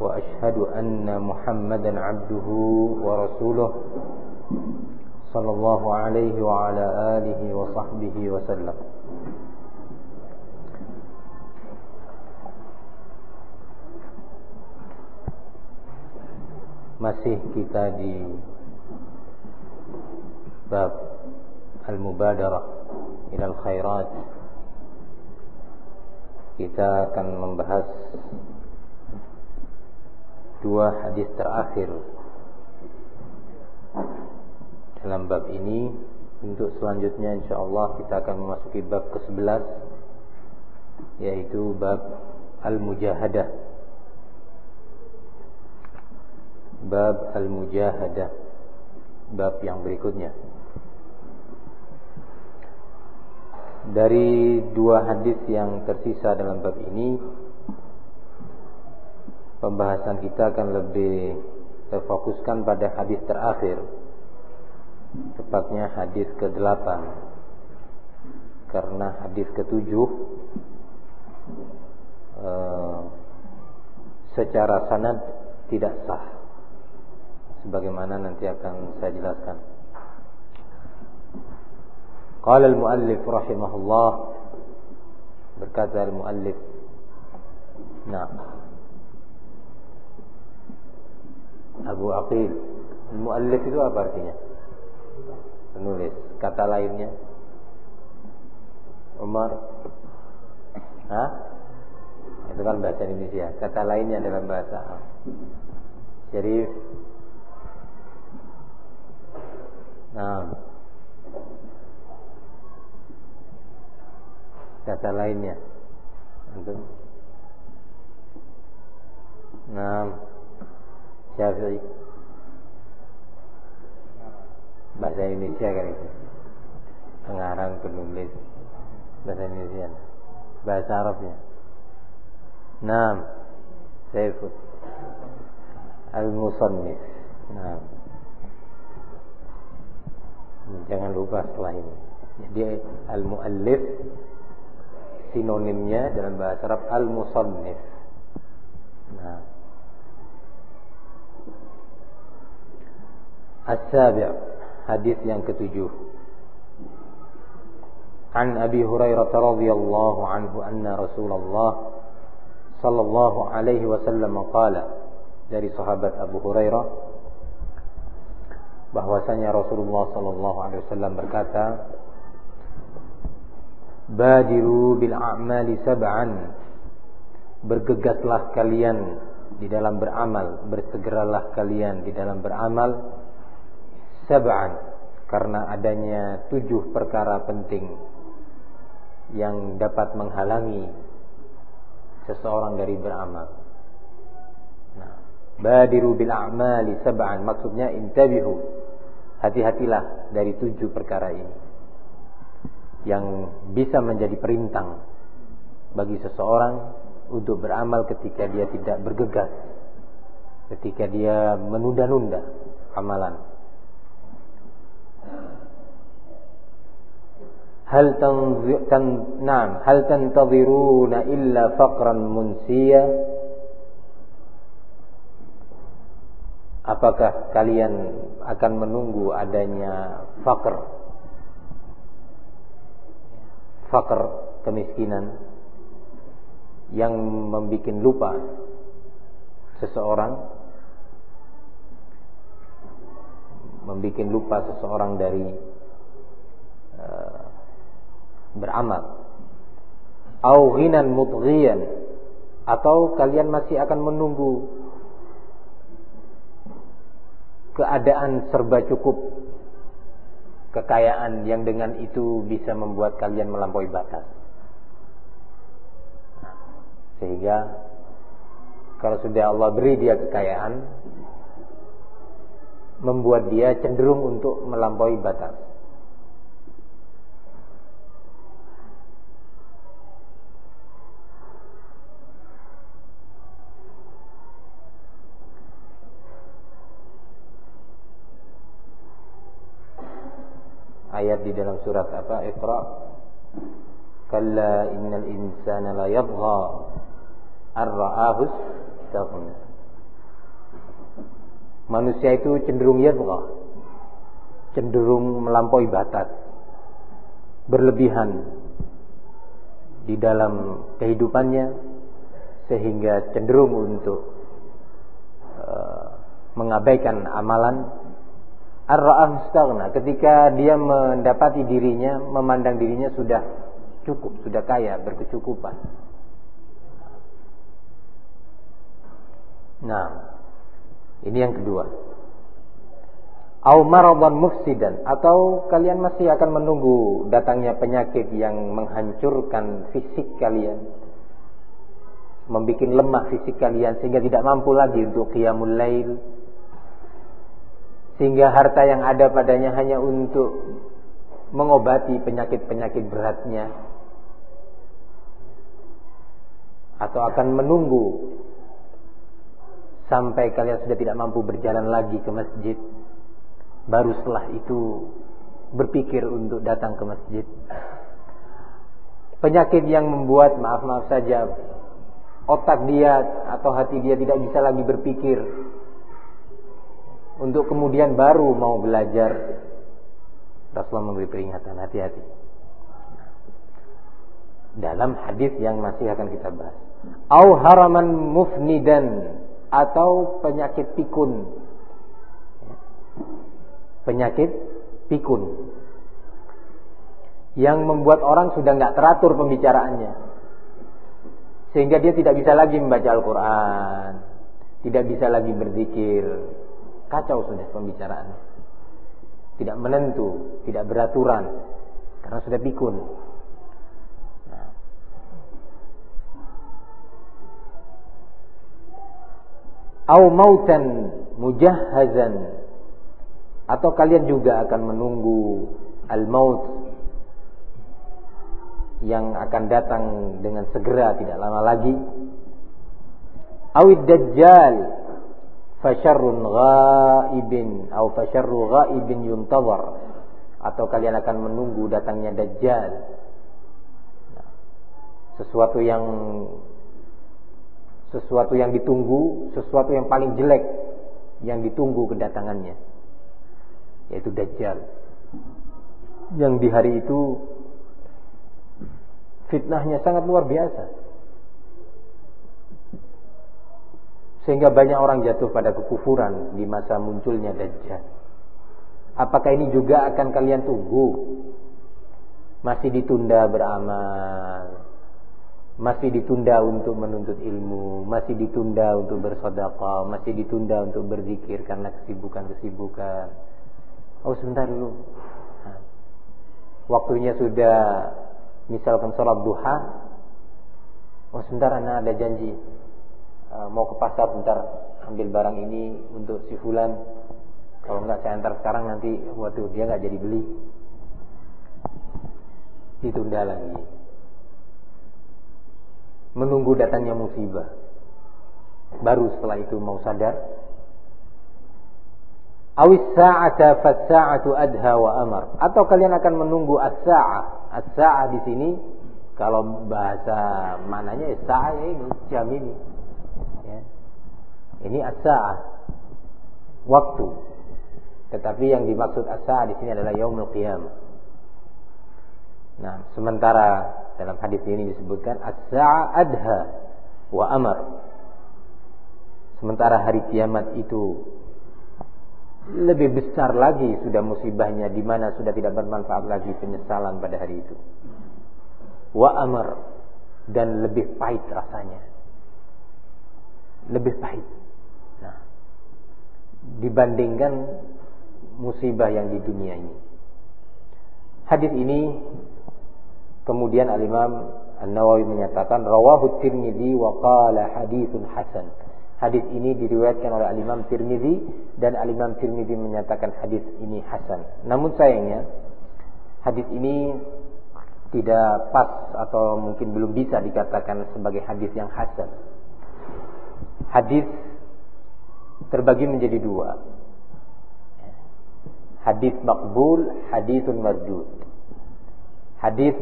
وأشهد أن محمدا عبده ورسوله صلى الله عليه وعلى آله وصحبه وسلم Masih kita di bab al-mubadarah ilal khairat kita akan membahas dua hadis terakhir. Dalam bab ini untuk selanjutnya insyaallah kita akan memasuki bab ke-11 yaitu bab al-mujahadah. Bab al-mujahadah bab yang berikutnya. Dari dua hadis yang tersisa dalam bab ini pembahasan kita akan lebih terfokuskan pada hadis terakhir. Tepatnya hadis ke-8 karena hadis ke-7 uh, secara sanad tidak sah. Sebagaimana nanti akan saya jelaskan. Qala al-muallif rahimahullah berkata al-muallif Nah Abu Aqil. Muallif itu apa artinya? Penulis. Kata lainnya? Umar. Hah? Itu kan bahasa Indonesia. Kata lainnya dalam bahasa Syarif. Nah. Kata lainnya. Untuk Nah Syafi'i Bahasa Indonesia kan itu Pengarang, penulis Bahasa Indonesia Bahasa Arabnya Naam Saifud Al-Musannif Naam Jangan lupa setelah ini Jadi Al-Muallif. Sinonimnya dalam bahasa Arab Al-Musannif Nah السابع حديث yang ketujuh عن أبي هريرة رضي الله عنه أن رسول الله صلى الله عليه وسلم قال dari sahabat Abu Hurairah bahwasanya Rasulullah sallallahu alaihi wasallam berkata Badiru bil a'mali sab'an Bergegaslah kalian di dalam beramal Bersegeralah kalian di dalam beramal sab'an karena adanya tujuh perkara penting yang dapat menghalangi seseorang dari beramal. Nah, badiru bil a'mali sab'an maksudnya intabihu. Hati-hatilah dari tujuh perkara ini yang bisa menjadi perintang bagi seseorang untuk beramal ketika dia tidak bergegas, ketika dia menunda-nunda amalan. Hal tan na'am hal tantadhiruna illa faqran munsiya apakah kalian akan menunggu adanya fakr? Fakr kemiskinan yang membuat lupa seseorang membuat lupa seseorang dari beramal. Au ghinan atau kalian masih akan menunggu keadaan serba cukup. Kekayaan yang dengan itu bisa membuat kalian melampaui batas. Sehingga kalau sudah Allah beri dia kekayaan membuat dia cenderung untuk melampaui batas. Ayat di dalam surat apa? Iqra. Kalla innal insana la yabgha ar-ra'ahu Manusia itu cenderung yabgha. Cenderung melampaui batas. Berlebihan di dalam kehidupannya sehingga cenderung untuk uh, mengabaikan amalan ar-ra'ah ketika dia mendapati dirinya memandang dirinya sudah cukup sudah kaya berkecukupan nah ini yang kedua. Au maradan mufsidan atau kalian masih akan menunggu datangnya penyakit yang menghancurkan fisik kalian membuat lemah fisik kalian sehingga tidak mampu lagi untuk qiyamul lail sehingga harta yang ada padanya hanya untuk mengobati penyakit-penyakit beratnya. Atau akan menunggu sampai kalian sudah tidak mampu berjalan lagi ke masjid. Baru setelah itu berpikir untuk datang ke masjid. Penyakit yang membuat maaf-maaf saja otak dia atau hati dia tidak bisa lagi berpikir untuk kemudian baru mau belajar Rasulullah memberi peringatan hati-hati dalam hadis yang masih akan kita bahas au haraman mufnidan atau penyakit pikun. Penyakit pikun. Yang membuat orang sudah nggak teratur pembicaraannya. Sehingga dia tidak bisa lagi membaca Al-Quran. Tidak bisa lagi berzikir. Kacau sudah pembicaraannya. Tidak menentu, tidak beraturan. Karena sudah pikun. au mautan mujahhazan atau kalian juga akan menunggu al-maut yang akan datang dengan segera tidak lama lagi awid dajjal fasyarrun ghaibin atau fasyarru ghaibin yuntazar atau kalian akan menunggu datangnya dajjal sesuatu yang sesuatu yang ditunggu, sesuatu yang paling jelek yang ditunggu kedatangannya, yaitu Dajjal. Yang di hari itu fitnahnya sangat luar biasa. Sehingga banyak orang jatuh pada kekufuran di masa munculnya Dajjal. Apakah ini juga akan kalian tunggu? Masih ditunda beramal, masih ditunda untuk menuntut ilmu, masih ditunda untuk bersedekah, masih ditunda untuk berzikir karena kesibukan-kesibukan. Oh sebentar dulu. Waktunya sudah misalkan sholat duha. Oh sebentar anak ada janji. Uh, mau ke pasar bentar ambil barang ini untuk si fulan. Kalau enggak saya antar sekarang nanti waduh dia nggak jadi beli. Ditunda lagi menunggu datangnya musibah. Baru setelah itu mau sadar. Awis sa'ata fas-sa'atu adha wa amar. Atau kalian akan menunggu as-sa'ah. As-sa'ah di sini kalau bahasa mananya as-sa'ah ya ini jam ini. Ini as-sa'ah. Waktu. Tetapi yang dimaksud as-sa'ah di sini adalah yaumul qiyamah. Nah, sementara dalam hadis ini disebutkan as-sa'a adha wa amar. Sementara hari kiamat itu lebih besar lagi sudah musibahnya di mana sudah tidak bermanfaat lagi penyesalan pada hari itu. Wa amar dan lebih pahit rasanya. Lebih pahit. Dibandingkan musibah yang di dunia ini. Hadis ini Kemudian Al-Imam An-Nawawi menyatakan rawahu Tirmidzi wa qala haditsun hasan. Hadis ini diriwayatkan oleh Al-Imam Tirmizi dan Al-Imam Tirmizi menyatakan hadis ini hasan. Namun sayangnya hadis ini tidak pas atau mungkin belum bisa dikatakan sebagai hadis yang hasan. Hadis terbagi menjadi dua. Hadis makbul, hadisun mardud. Hadis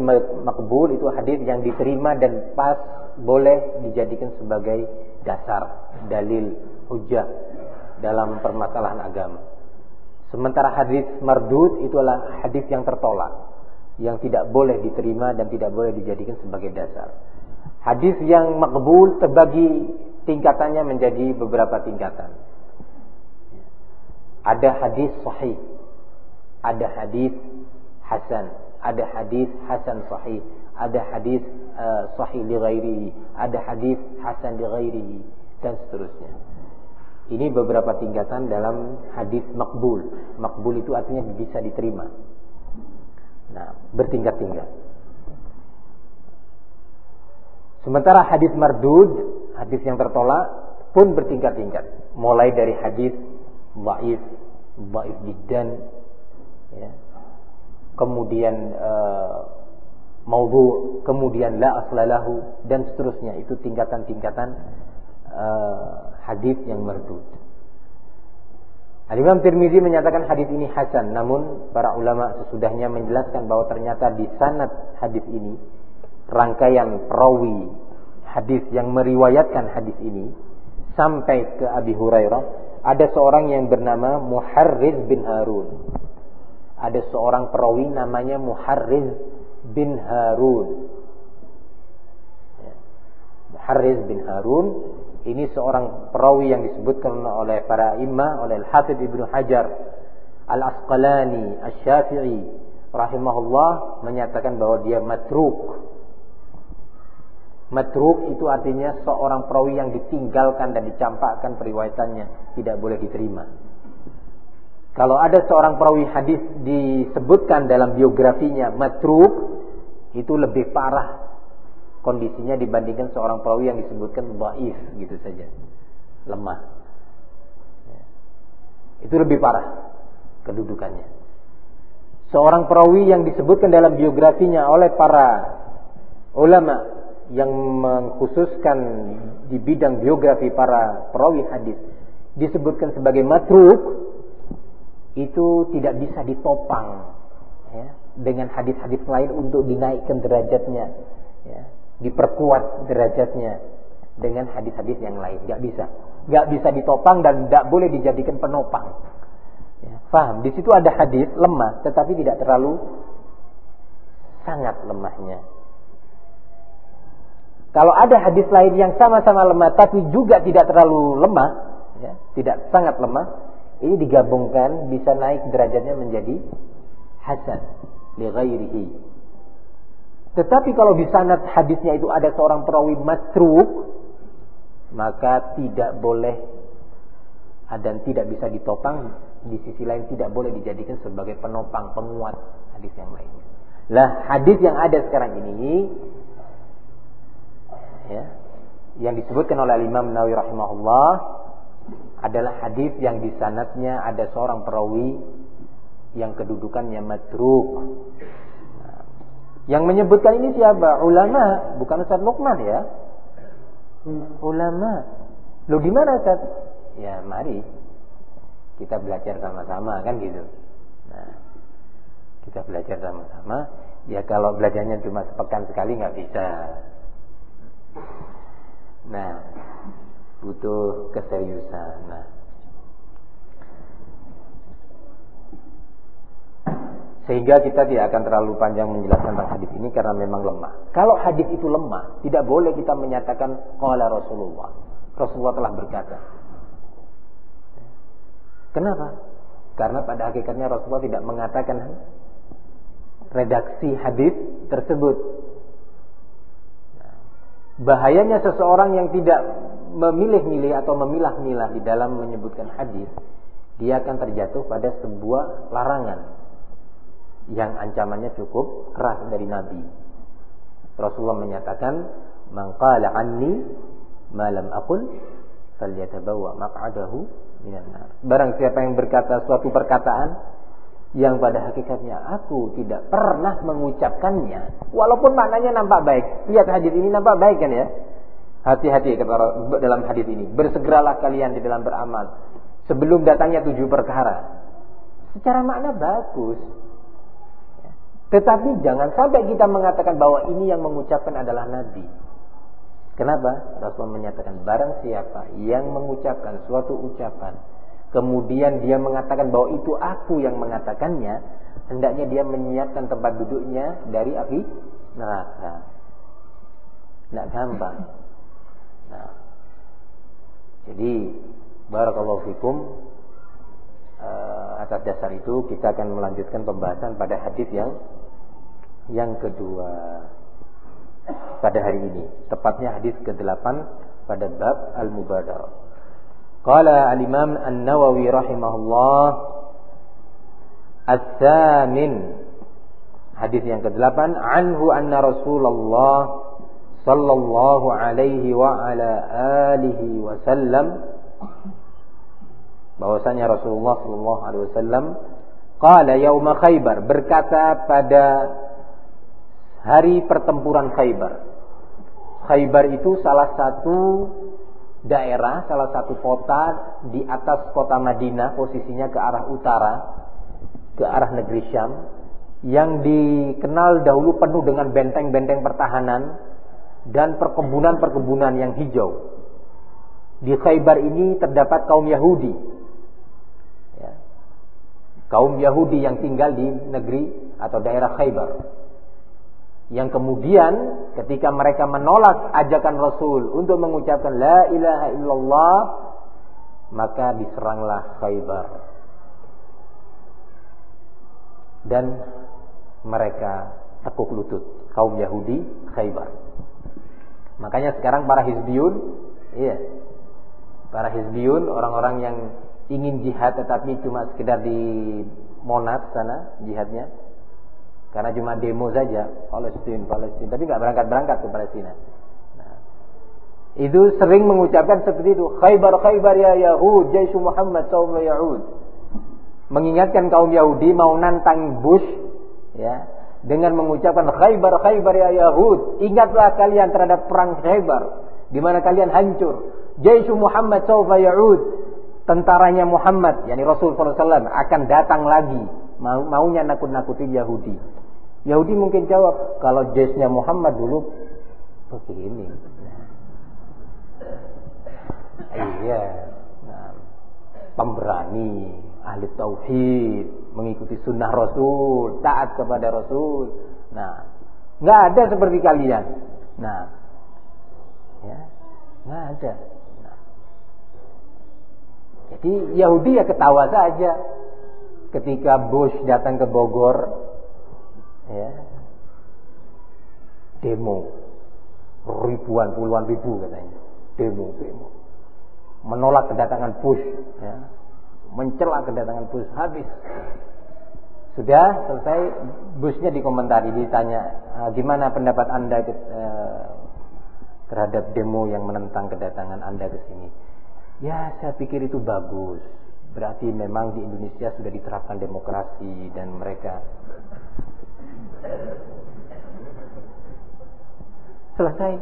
makbul itu hadis yang diterima dan pas boleh dijadikan sebagai dasar, dalil, hujah dalam permasalahan agama. Sementara hadis mardud itu adalah hadis yang tertolak, yang tidak boleh diterima dan tidak boleh dijadikan sebagai dasar. Hadis yang makbul terbagi tingkatannya menjadi beberapa tingkatan. Ada hadis sahih, ada hadis hasan, ada hadis hasan sahih, ada hadis uh, sahih li ghairihi, ada hadis hasan li ghairihi dan seterusnya. Ini beberapa tingkatan dalam hadis makbul. Makbul itu artinya bisa diterima. Nah, bertingkat-tingkat. Sementara hadis mardud, hadis yang tertolak pun bertingkat-tingkat. Mulai dari hadis dhaif, dhaif jiddan, ya. kemudian uh, maudhu, kemudian la aslalahu dan seterusnya. Itu tingkatan-tingkatan uh, hadis yang merdud. Al-Imam Tirmizi menyatakan hadis ini hasan, namun para ulama sesudahnya menjelaskan bahwa ternyata di sanad hadis ini rangkaian perawi hadis yang meriwayatkan hadis ini sampai ke Abi Hurairah ada seorang yang bernama Muharriz bin Harun. Ada seorang perawi namanya Muharriz bin Harun. Ya. Muharriz bin Harun ini seorang perawi yang disebutkan oleh para imam, oleh Al-Hafidh Ibnu Hajar, Al-Asqalani, Asy-Syafi'i rahimahullah menyatakan bahwa dia matruk. Matruk itu artinya seorang perawi yang ditinggalkan dan dicampakkan periwayatannya, tidak boleh diterima. Kalau ada seorang perawi hadis disebutkan dalam biografinya matruk, itu lebih parah kondisinya dibandingkan seorang perawi yang disebutkan dhaif gitu saja. Lemah. Itu lebih parah kedudukannya. Seorang perawi yang disebutkan dalam biografinya oleh para ulama yang mengkhususkan di bidang biografi para perawi hadis disebutkan sebagai matruk itu tidak bisa ditopang ya, dengan hadis-hadis lain untuk dinaikkan derajatnya ya diperkuat derajatnya dengan hadis-hadis yang lain. Gak bisa. Gak bisa ditopang dan gak boleh dijadikan penopang. Ya, paham? Di situ ada hadis lemah, tetapi tidak terlalu sangat lemahnya. Kalau ada hadis lain yang sama-sama lemah, tapi juga tidak terlalu lemah, ya, tidak sangat lemah, ini digabungkan bisa naik derajatnya menjadi hasan li ghairihi tetapi kalau di sanad hadisnya itu ada seorang perawi matruk, maka tidak boleh dan tidak bisa ditopang. Di sisi lain tidak boleh dijadikan sebagai penopang, penguat hadis yang lainnya. Lah hadis yang ada sekarang ini, ya, yang disebutkan oleh Imam Nawawi rahimahullah adalah hadis yang di sanadnya ada seorang perawi yang kedudukannya matruk yang menyebutkan ini siapa? Ulama, bukan Ustaz Luqman ya. Ulama. Lo di mana Ustaz? Ya, mari kita belajar sama-sama kan gitu. Nah, kita belajar sama-sama. Ya kalau belajarnya cuma sepekan sekali nggak bisa. Nah, butuh keseriusan. Nah, Sehingga kita tidak akan terlalu panjang menjelaskan tentang hadis ini karena memang lemah. Kalau hadis itu lemah, tidak boleh kita menyatakan qala Rasulullah. Rasulullah telah berkata. Kenapa? Karena pada hakikatnya Rasulullah tidak mengatakan redaksi hadis tersebut. Bahayanya seseorang yang tidak memilih-milih atau memilah-milah di dalam menyebutkan hadis, dia akan terjatuh pada sebuah larangan yang ancamannya cukup keras dari Nabi. Rasulullah menyatakan, "Man qala anni ma lam aqul falyatabawa maq'adahu minan nar. Barang siapa yang berkata suatu perkataan yang pada hakikatnya aku tidak pernah mengucapkannya walaupun maknanya nampak baik. Lihat hadis ini nampak baik kan ya? Hati-hati dalam hadis ini. Bersegeralah kalian di dalam beramal sebelum datangnya tujuh perkara. Secara makna bagus. Tetapi jangan sampai kita mengatakan bahwa ini yang mengucapkan adalah Nabi. Kenapa? Rasul menyatakan barang siapa yang mengucapkan suatu ucapan kemudian dia mengatakan bahwa itu aku yang mengatakannya, hendaknya dia menyiapkan tempat duduknya dari api neraka. Tidak gampang. Nah, jadi barakallahu fikum uh, atas dasar itu kita akan melanjutkan pembahasan pada hadis yang yang kedua pada hari ini, tepatnya hadis ke-8 pada bab al-mubadarah. Qala al-Imam An-Nawawi rahimahullah As-Samin Hadis yang ke-8 Anhu anna Rasulullah Sallallahu alaihi wa ala alihi wa sallam bahwasanya Rasulullah sallallahu alaihi wasallam qala yauma Khaybar berkata pada hari pertempuran Khaybar. Khaybar itu salah satu daerah, salah satu kota di atas kota Madinah, posisinya ke arah utara, ke arah negeri Syam, yang dikenal dahulu penuh dengan benteng-benteng pertahanan dan perkebunan-perkebunan yang hijau. Di Khaybar ini terdapat kaum Yahudi. Ya. Kaum Yahudi yang tinggal di negeri atau daerah Khaybar yang kemudian ketika mereka menolak ajakan Rasul untuk mengucapkan la ilaha illallah maka diseranglah Khaybar. Dan mereka tekuk lutut kaum Yahudi Khaybar. Makanya sekarang para hizbiyun iya. Para hizbiyun orang-orang yang ingin jihad tetapi cuma sekedar di Monas sana jihadnya karena cuma demo saja, Palestina, Palestina, tapi nggak berangkat-berangkat ke Palestina. Nah, itu sering mengucapkan seperti itu, Khaybar Khaybar ya Yahud, Jaisu Muhammad sawfa ya'ud. Mengingatkan kaum Yahudi mau nantang Bush ya, dengan mengucapkan Khaybar Khaybar ya Yahud, ingatlah kalian terhadap perang Khaybar di mana kalian hancur. Jaisu Muhammad sawfa ya'ud. Tentaranya Muhammad, yakni Rasul SAW akan datang lagi mau maunya nakut-nakuti Yahudi. Yahudi mungkin jawab, kalau jesnya Muhammad dulu begini. Nah. Iya, nah, pemberani, ahli tauhid, mengikuti sunnah Rasul, taat kepada Rasul. Nah, nggak ada seperti kalian. Nah, ya, nggak ada. Nah. Jadi Yahudi ya ketawa saja ketika Bush datang ke Bogor ya. Demo. Ribuan puluhan ribu katanya. Demo demo. Menolak kedatangan Bush ya. Mencela kedatangan Bush habis. Sudah selesai Bushnya dikomentari ditanya ah, gimana pendapat anda eh, terhadap demo yang menentang kedatangan anda ke sini? Ya saya pikir itu bagus. Berarti memang di Indonesia sudah diterapkan demokrasi dan mereka selesai.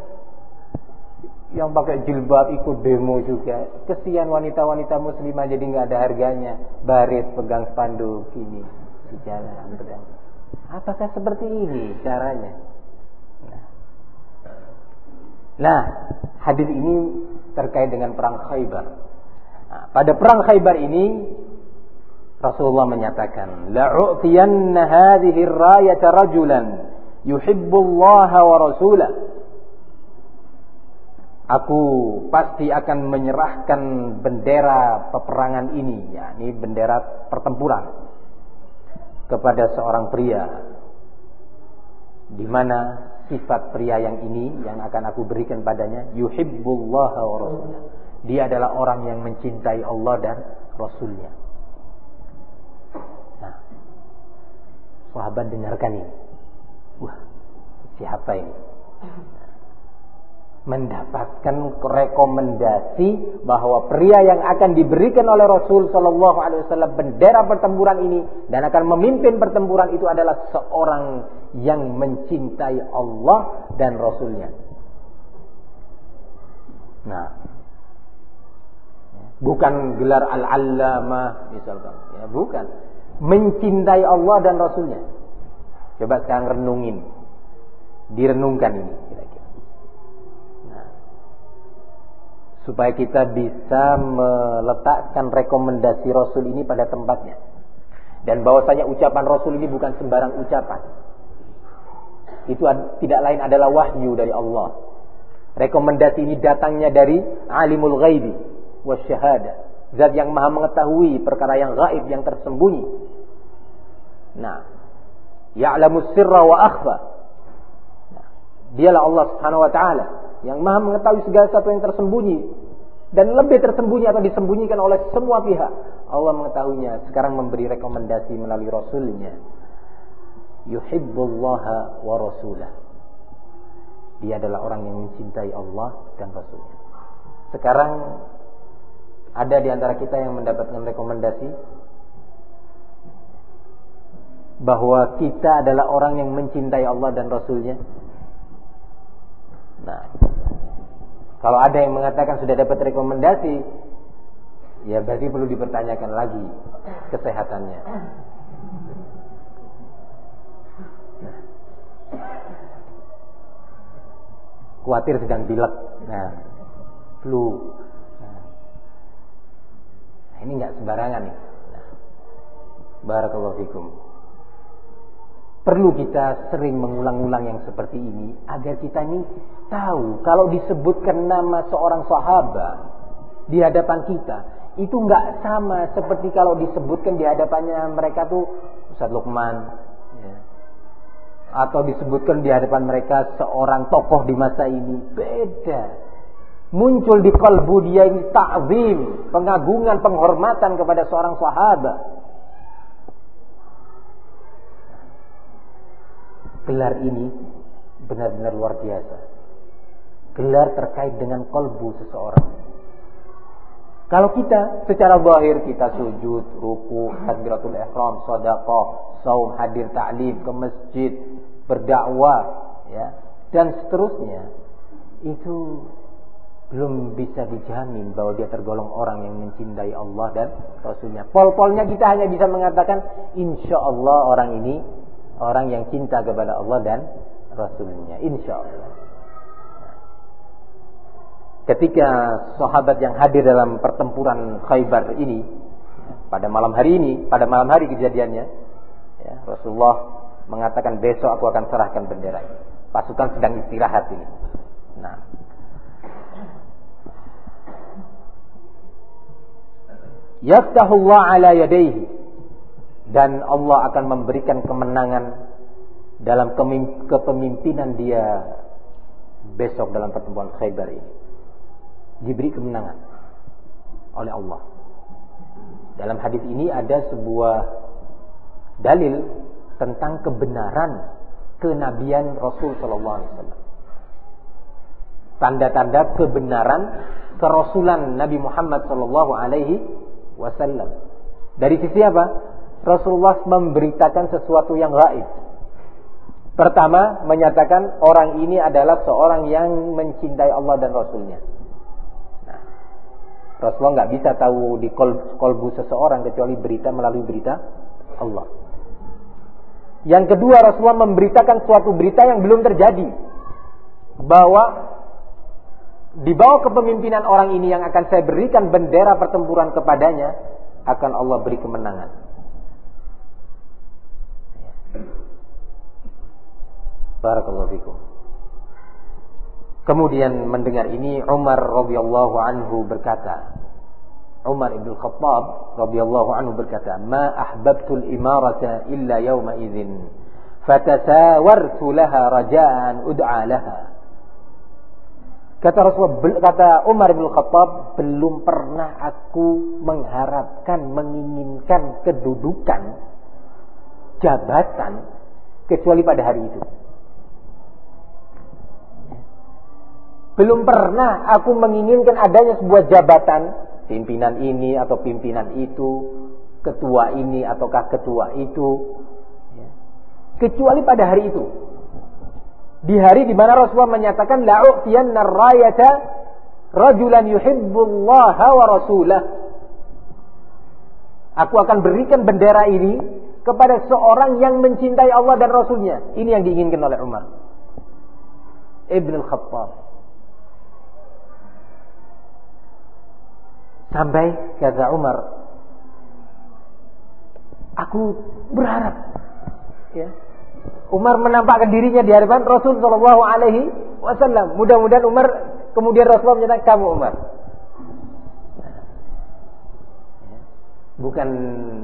Yang pakai jilbab ikut demo juga. Kesian wanita-wanita muslimah jadi nggak ada harganya. Baris pegang spanduk ini di jalan pedang. Apakah seperti ini caranya? Nah. nah, hadis ini terkait dengan perang Khaybar. Nah, pada perang Khaybar ini Rasulullah menyatakan, "La'u'tiyanna hadhihi ar-rayata rajulan Allah wa rasulah." Aku pasti akan menyerahkan bendera peperangan ini, yakni bendera pertempuran kepada seorang pria di mana sifat pria yang ini yang akan aku berikan padanya yuhibbullah wa rasulah dia adalah orang yang mencintai Allah dan Rasulnya. Nah, sahabat dengarkan ini. Wah, siapa ini? mendapatkan rekomendasi bahwa pria yang akan diberikan oleh Rasul Shallallahu Alaihi Wasallam bendera pertempuran ini dan akan memimpin pertempuran itu adalah seorang yang mencintai Allah dan Rasulnya. Nah, bukan gelar al-allamah misalkan, ya bukan. Mencintai Allah dan Rasulnya. Coba sekarang renungin, direnungkan ini supaya kita bisa meletakkan rekomendasi Rasul ini pada tempatnya. Dan bahwasanya ucapan Rasul ini bukan sembarang ucapan. Itu tidak lain adalah wahyu dari Allah. Rekomendasi ini datangnya dari alimul ghaibi wasyahada. Zat yang maha mengetahui perkara yang gaib yang tersembunyi. Nah, ya'lamu sirra wa akhfa. Nah, dialah Allah Subhanahu wa taala yang maha mengetahui segala sesuatu yang tersembunyi dan lebih tersembunyi atau disembunyikan oleh semua pihak. Allah mengetahuinya. Sekarang memberi rekomendasi melalui Rasulnya. Yuhibbullaha wa rasulah. Dia adalah orang yang mencintai Allah dan Rasulnya. Sekarang ada di antara kita yang mendapatkan rekomendasi bahwa kita adalah orang yang mencintai Allah dan Rasulnya. Nah, kalau ada yang mengatakan sudah dapat rekomendasi, ya berarti perlu dipertanyakan lagi kesehatannya. Khawatir sedang pilek. Nah, flu. Nah, ini nggak sembarangan nih. Nah, Barakallahu fikum. Perlu kita sering mengulang-ulang yang seperti ini agar kita ini tahu kalau disebutkan nama seorang sahabat di hadapan kita itu nggak sama seperti kalau disebutkan di hadapannya mereka tuh Ustaz Lukman ya. atau disebutkan di hadapan mereka seorang tokoh di masa ini. Beda. Muncul di kalbu dia ini ta'zim pengagungan penghormatan kepada seorang sahabat Gelar ini benar-benar luar biasa. Gelar terkait dengan kolbu seseorang. Kalau kita secara zahir kita sujud, ruku, takbiratul ihram, sedekah, saum, hadir ta'lim ke masjid, berdakwah, ya, dan seterusnya, itu belum bisa dijamin bahwa dia tergolong orang yang mencintai Allah dan Rasulnya. Pol-polnya kita hanya bisa mengatakan, insya Allah orang ini orang yang cinta kepada Allah dan Rasulnya. Insya Allah ketika sahabat yang hadir dalam pertempuran Khaybar ini pada malam hari ini pada malam hari kejadiannya ya, Rasulullah mengatakan besok aku akan serahkan bendera. Pasukan sedang istirahat ini. Nah. Yaftahullah ala yadayhi dan Allah akan memberikan kemenangan dalam kepemimpinan dia besok dalam pertemuan Khaybar ini. Diberi kemenangan oleh Allah. Dalam hadis ini ada sebuah dalil tentang kebenaran kenabian Rasul wasallam. Tanda-tanda kebenaran kerasulan Nabi Muhammad wasallam. Dari sisi apa? Rasulullah memberitakan sesuatu yang gaib. Pertama, menyatakan orang ini adalah seorang yang mencintai Allah dan Rasulnya. Nah, Rasulullah nggak bisa tahu di kolbu seseorang kecuali berita melalui berita Allah. Yang kedua, Rasulullah memberitakan suatu berita yang belum terjadi. Bahwa di bawah kepemimpinan orang ini yang akan saya berikan bendera pertempuran kepadanya, akan Allah beri kemenangan. Barakallahu fikum. Kemudian mendengar ini Umar radhiyallahu anhu berkata, Umar ibn Khattab radhiyallahu anhu berkata, "Ma ahbabtul imarata illa yawma idzin, fatasawartu laha raja'an ud'a laha." Kata Rasulullah, kata Umar bin Khattab, belum pernah aku mengharapkan, menginginkan kedudukan, jabatan, kecuali pada hari itu. Belum pernah aku menginginkan adanya sebuah jabatan, pimpinan ini atau pimpinan itu, ketua ini ataukah ketua itu. Ya. Kecuali pada hari itu. Di hari di mana Rasulullah menyatakan la'u'tiyanna rayata rajulan yuhibbullaha wa rasulah. Aku akan berikan bendera ini kepada seorang yang mencintai Allah dan Rasulnya. Ini yang diinginkan oleh Umar. Ibn al-Khattab. Sampai kata Umar, aku berharap ya. Umar menampakkan dirinya di hadapan Rasul Shallallahu Alaihi Wasallam. Mudah-mudahan Umar kemudian Rasulullah menyatakan kamu Umar. Bukan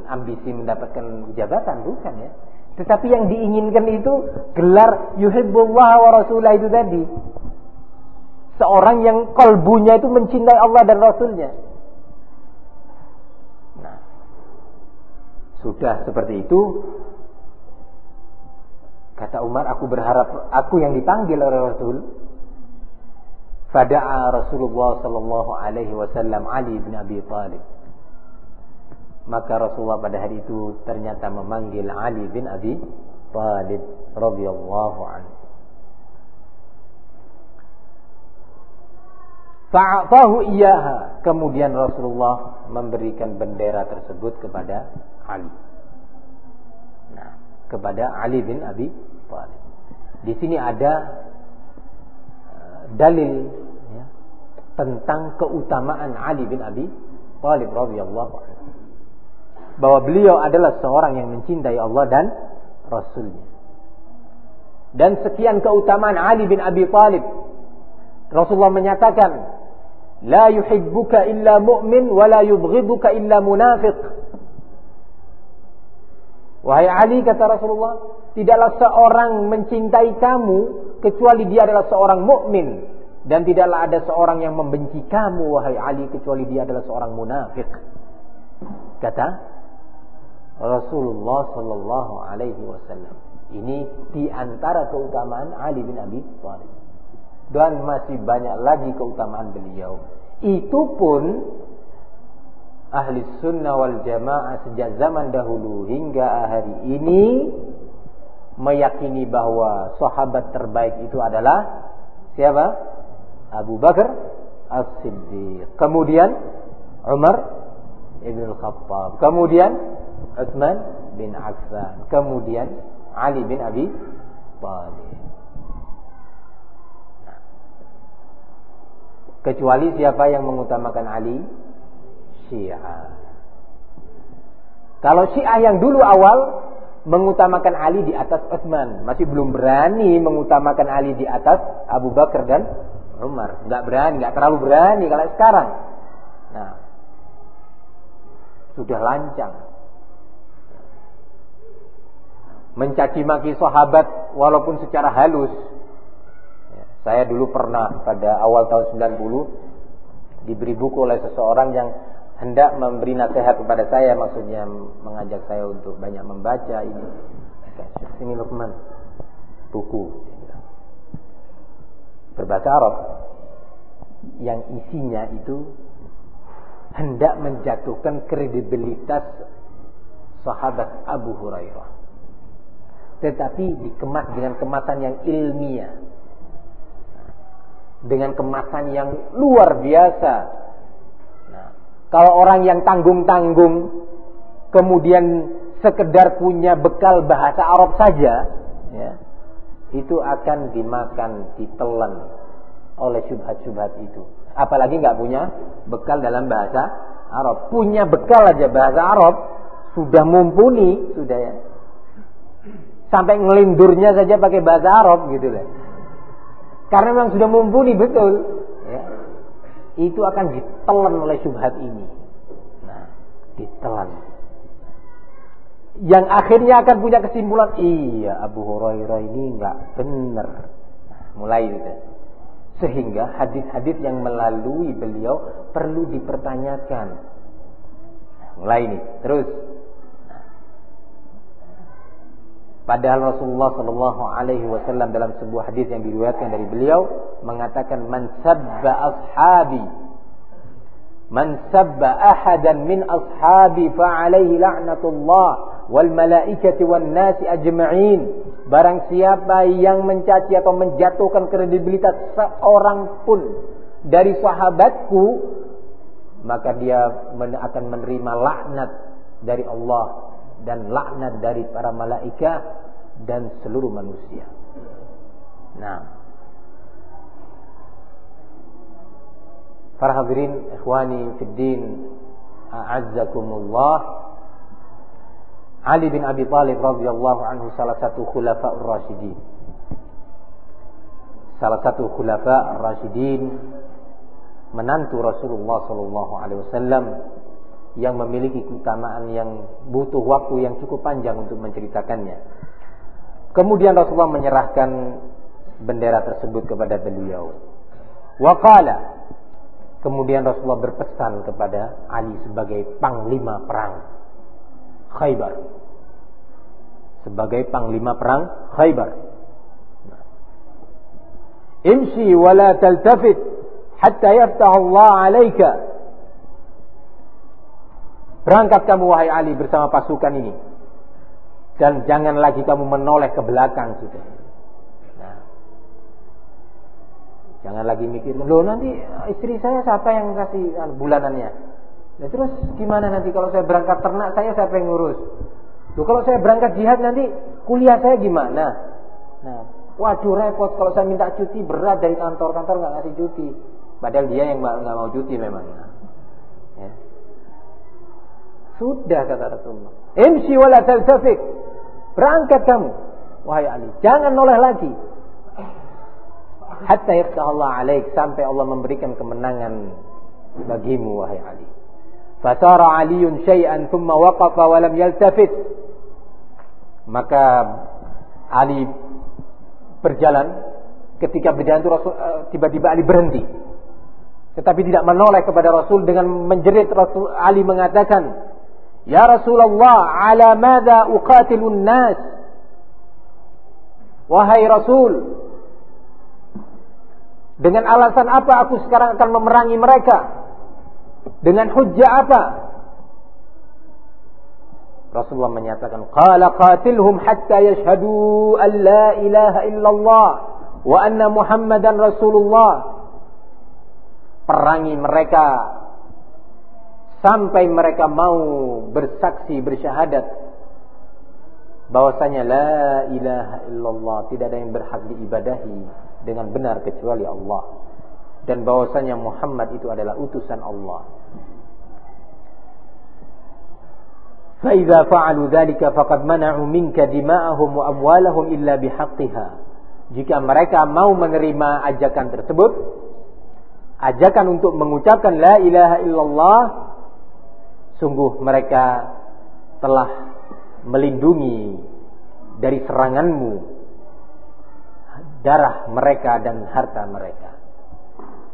ambisi mendapatkan jabatan, bukan ya. Tetapi yang diinginkan itu gelar yuhibbullah wa rasulah itu tadi. Seorang yang kolbunya itu mencintai Allah dan Rasulnya. Sudah seperti itu, kata Umar, aku berharap aku yang dipanggil oleh Rasul. Fada'a Rasulullah sallallahu alaihi wasallam Ali bin Abi Thalib. Maka Rasulullah pada hari itu ternyata memanggil Ali bin Abi Thalib radhiyallahu anhu. Fa'atahu iyaha. Kemudian Rasulullah memberikan bendera tersebut kepada Ali. Nah, kepada Ali bin Abi Thalib. Di sini ada uh, dalil ya, tentang keutamaan Ali bin Abi Thalib radhiyallahu anhu. Bahwa beliau adalah seorang yang mencintai Allah dan Rasulnya. Dan sekian keutamaan Ali bin Abi Thalib. Rasulullah menyatakan, La yuhibbuka illa mu'min wa la yubghiduka illa munafiq. Wahai Ali kata Rasulullah, tidaklah seorang mencintai kamu kecuali dia adalah seorang mukmin dan tidaklah ada seorang yang membenci kamu wahai Ali kecuali dia adalah seorang munafik. Kata Rasulullah sallallahu alaihi wasallam. Ini di antara keutamaan Ali bin Abi Thalib dan masih banyak lagi keutamaan beliau. Itu pun ahli sunnah wal jamaah sejak zaman dahulu hingga hari ini meyakini bahwa sahabat terbaik itu adalah siapa? Abu Bakar As-Siddiq. Kemudian Umar Ibn Al-Khattab. Kemudian Uthman bin Affan. Kemudian Ali bin Abi Thalib. Kecuali siapa yang mengutamakan Ali? Syiah. Kalau Syiah yang dulu awal mengutamakan Ali di atas Utsman, masih belum berani mengutamakan Ali di atas Abu Bakar dan Umar. Enggak berani, enggak terlalu berani kalau sekarang. Nah, sudah lancang. Mencaci maki sahabat walaupun secara halus saya dulu pernah pada awal tahun 90 diberi buku oleh seseorang yang hendak memberi nasihat kepada saya, maksudnya mengajak saya untuk banyak membaca ini. Sini Lukman, buku berbahasa Arab yang isinya itu hendak menjatuhkan kredibilitas sahabat Abu Hurairah. Tetapi dikemas dengan kemasan yang ilmiah dengan kemasan yang luar biasa. Kalau orang yang tanggung-tanggung kemudian sekedar punya bekal bahasa Arab saja, ya, itu akan dimakan, ditelan oleh syubhat-syubhat itu. Apalagi nggak punya bekal dalam bahasa Arab. Punya bekal aja bahasa Arab sudah mumpuni, sudah ya. Sampai ngelindurnya saja pakai bahasa Arab gitu lah. Karena memang sudah mumpuni betul. Itu akan ditelan oleh syubhat ini. Nah, ditelan. Yang akhirnya akan punya kesimpulan, iya Abu Hurairah ini nggak benar. Nah, mulai itu. Sehingga hadis-hadis yang melalui beliau perlu dipertanyakan. Nah, mulai ini. Terus Padahal Rasulullah Shallallahu Alaihi Wasallam dalam sebuah hadis yang diriwayatkan dari beliau mengatakan man sabba ashabi man sabba ahadan min ashabi fa alaihi la'natullah wal malaikati wan nasi ajma'in. Barang siapa yang mencaci atau menjatuhkan kredibilitas seorang pun dari sahabatku maka dia akan menerima laknat dari Allah dan laknat dari para malaikat dan seluruh manusia. Nah, para hadirin ikhwani fiddin a'azzakumullah Ali bin Abi Thalib radhiyallahu anhu salah satu khulafaur rasyidin. Salah satu khulafa rasyidin menantu Rasulullah sallallahu alaihi wasallam yang memiliki keutamaan yang butuh waktu yang cukup panjang untuk menceritakannya. Kemudian Rasulullah menyerahkan bendera tersebut kepada beliau. Waqala Kemudian Rasulullah berpesan kepada Ali sebagai panglima perang Khaybar. Sebagai panglima perang Khaybar. Imshi wa la taltafit hatta yaftah Allah alaika Berangkat kamu wahai Ali bersama pasukan ini. Dan jangan lagi kamu menoleh ke belakang sudah. Nah. Jangan lagi mikir, loh nanti istri saya siapa yang kasih anu, bulanannya? Nah, terus gimana nanti kalau saya berangkat ternak saya siapa yang ngurus? Loh kalau saya berangkat jihad nanti kuliah saya gimana? Nah, waduh repot kalau saya minta cuti berat dari kantor, kantor nggak ngasih cuti. Padahal dia yang nggak mau cuti memang. Nah. Sudah kata Rasulullah. Imsi wala taltafik. Berangkat kamu. Wahai Ali. Jangan noleh lagi. Hatta yaftah Allah alaik. Sampai Allah memberikan kemenangan bagimu wahai Ali. Fatara Aliun syai'an thumma waqafa walam yaltafit. Maka Ali berjalan ketika berjalan itu eh, tiba-tiba Ali berhenti. Tetapi tidak menoleh kepada Rasul dengan menjerit Rasul Ali mengatakan, Ya Rasulullah, ala mada uqatilun nas? Wahai Rasul, dengan alasan apa aku sekarang akan memerangi mereka? Dengan hujjah apa? Rasulullah menyatakan, "Qala qatilhum hatta yashhadu an la ilaha illallah wa anna Muhammadan Rasulullah." Perangi mereka sampai mereka mau bersaksi bersyahadat bahwasanya la ilaha illallah tidak ada yang berhak diibadahi dengan benar kecuali Allah dan bahwasanya Muhammad itu adalah utusan Allah. فإذا فعلوا ذلك فقد منعوا منك دماءهم وأموالهم إلا بحقها. Jika mereka mau menerima ajakan tersebut, ajakan untuk mengucapkan la ilaha illallah Sungguh mereka telah melindungi dari seranganmu darah mereka dan harta mereka.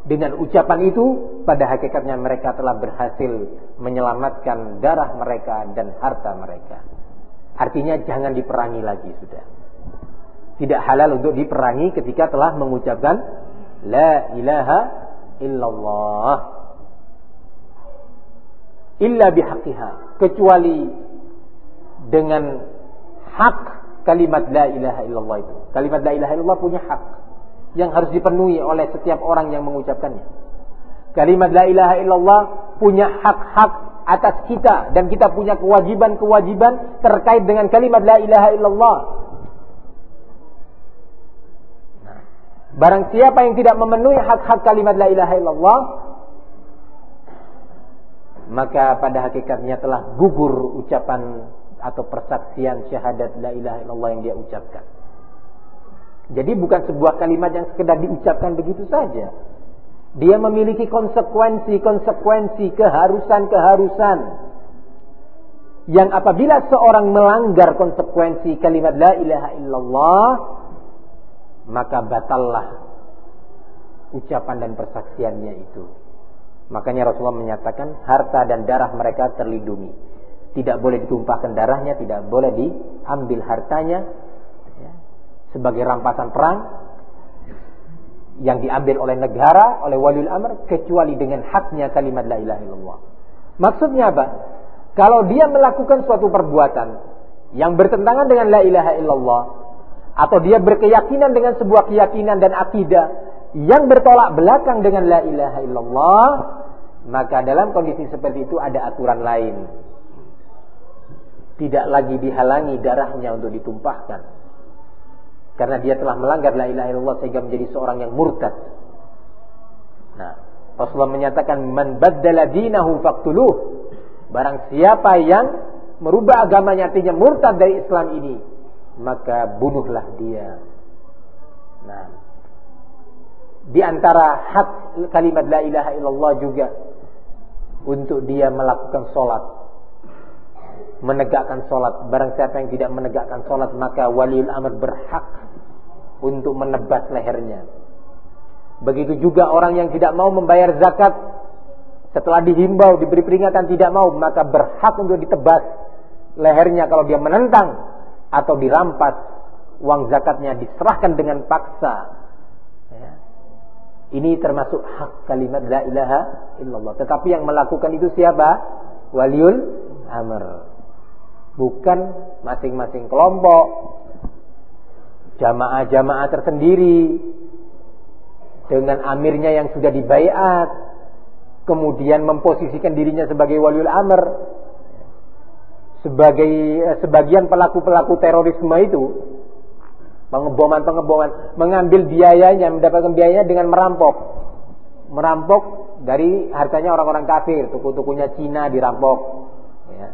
Dengan ucapan itu, pada hakikatnya mereka telah berhasil menyelamatkan darah mereka dan harta mereka. Artinya jangan diperangi lagi sudah. Tidak halal untuk diperangi ketika telah mengucapkan La ilaha illallah illa bihaqqiha kecuali dengan hak kalimat la ilaha illallah itu. Kalimat la ilaha illallah punya hak yang harus dipenuhi oleh setiap orang yang mengucapkannya. Kalimat la ilaha illallah punya hak-hak atas kita dan kita punya kewajiban-kewajiban terkait dengan kalimat la ilaha illallah. Barang siapa yang tidak memenuhi hak-hak kalimat la ilaha illallah, maka pada hakikatnya telah gugur ucapan atau persaksian syahadat la ilaha illallah yang dia ucapkan. Jadi bukan sebuah kalimat yang sekedar diucapkan begitu saja. Dia memiliki konsekuensi-konsekuensi, keharusan-keharusan. Yang apabila seorang melanggar konsekuensi kalimat la ilaha illallah, maka batallah ucapan dan persaksiannya itu. Makanya Rasulullah menyatakan harta dan darah mereka terlindungi. tidak boleh ditumpahkan darahnya, tidak boleh diambil hartanya ya, sebagai rampasan perang yang diambil oleh negara, oleh waliul amr kecuali dengan haknya kalimat la ilaha illallah. Maksudnya apa? Kalau dia melakukan suatu perbuatan yang bertentangan dengan la ilaha illallah atau dia berkeyakinan dengan sebuah keyakinan dan akidah yang bertolak belakang dengan la ilaha illallah, maka dalam kondisi seperti itu ada aturan lain. Tidak lagi dihalangi darahnya untuk ditumpahkan. Karena dia telah melanggar la ilaha illallah sehingga menjadi seorang yang murtad. Nah, Rasulullah menyatakan man baddala dinahu faqtuluh. Barang siapa yang merubah agamanya artinya murtad dari Islam ini, maka bunuhlah dia. Nah, di antara hak kalimat la ilaha illallah juga. Untuk dia melakukan solat. Menegakkan solat. Barang siapa yang tidak menegakkan solat maka waliul amr berhak untuk menebas lehernya. Begitu juga orang yang tidak mau membayar zakat setelah dihimbau diberi peringatan tidak mau maka berhak untuk ditebas lehernya kalau dia menentang atau dirampas uang zakatnya diserahkan dengan paksa. Ini termasuk hak kalimat la ilaha illallah. Tetapi yang melakukan itu siapa? Waliul amr. Bukan masing-masing kelompok. Jamaah-jamaah tersendiri. Dengan amirnya yang sudah dibayat. Kemudian memposisikan dirinya sebagai waliul amr sebagai eh, sebagian pelaku-pelaku terorisme itu pengeboman-pengeboman mengambil biayanya mendapatkan biayanya dengan merampok. Merampok dari hartanya orang-orang kafir. Tuku-tukunya Cina dirampok. Ya.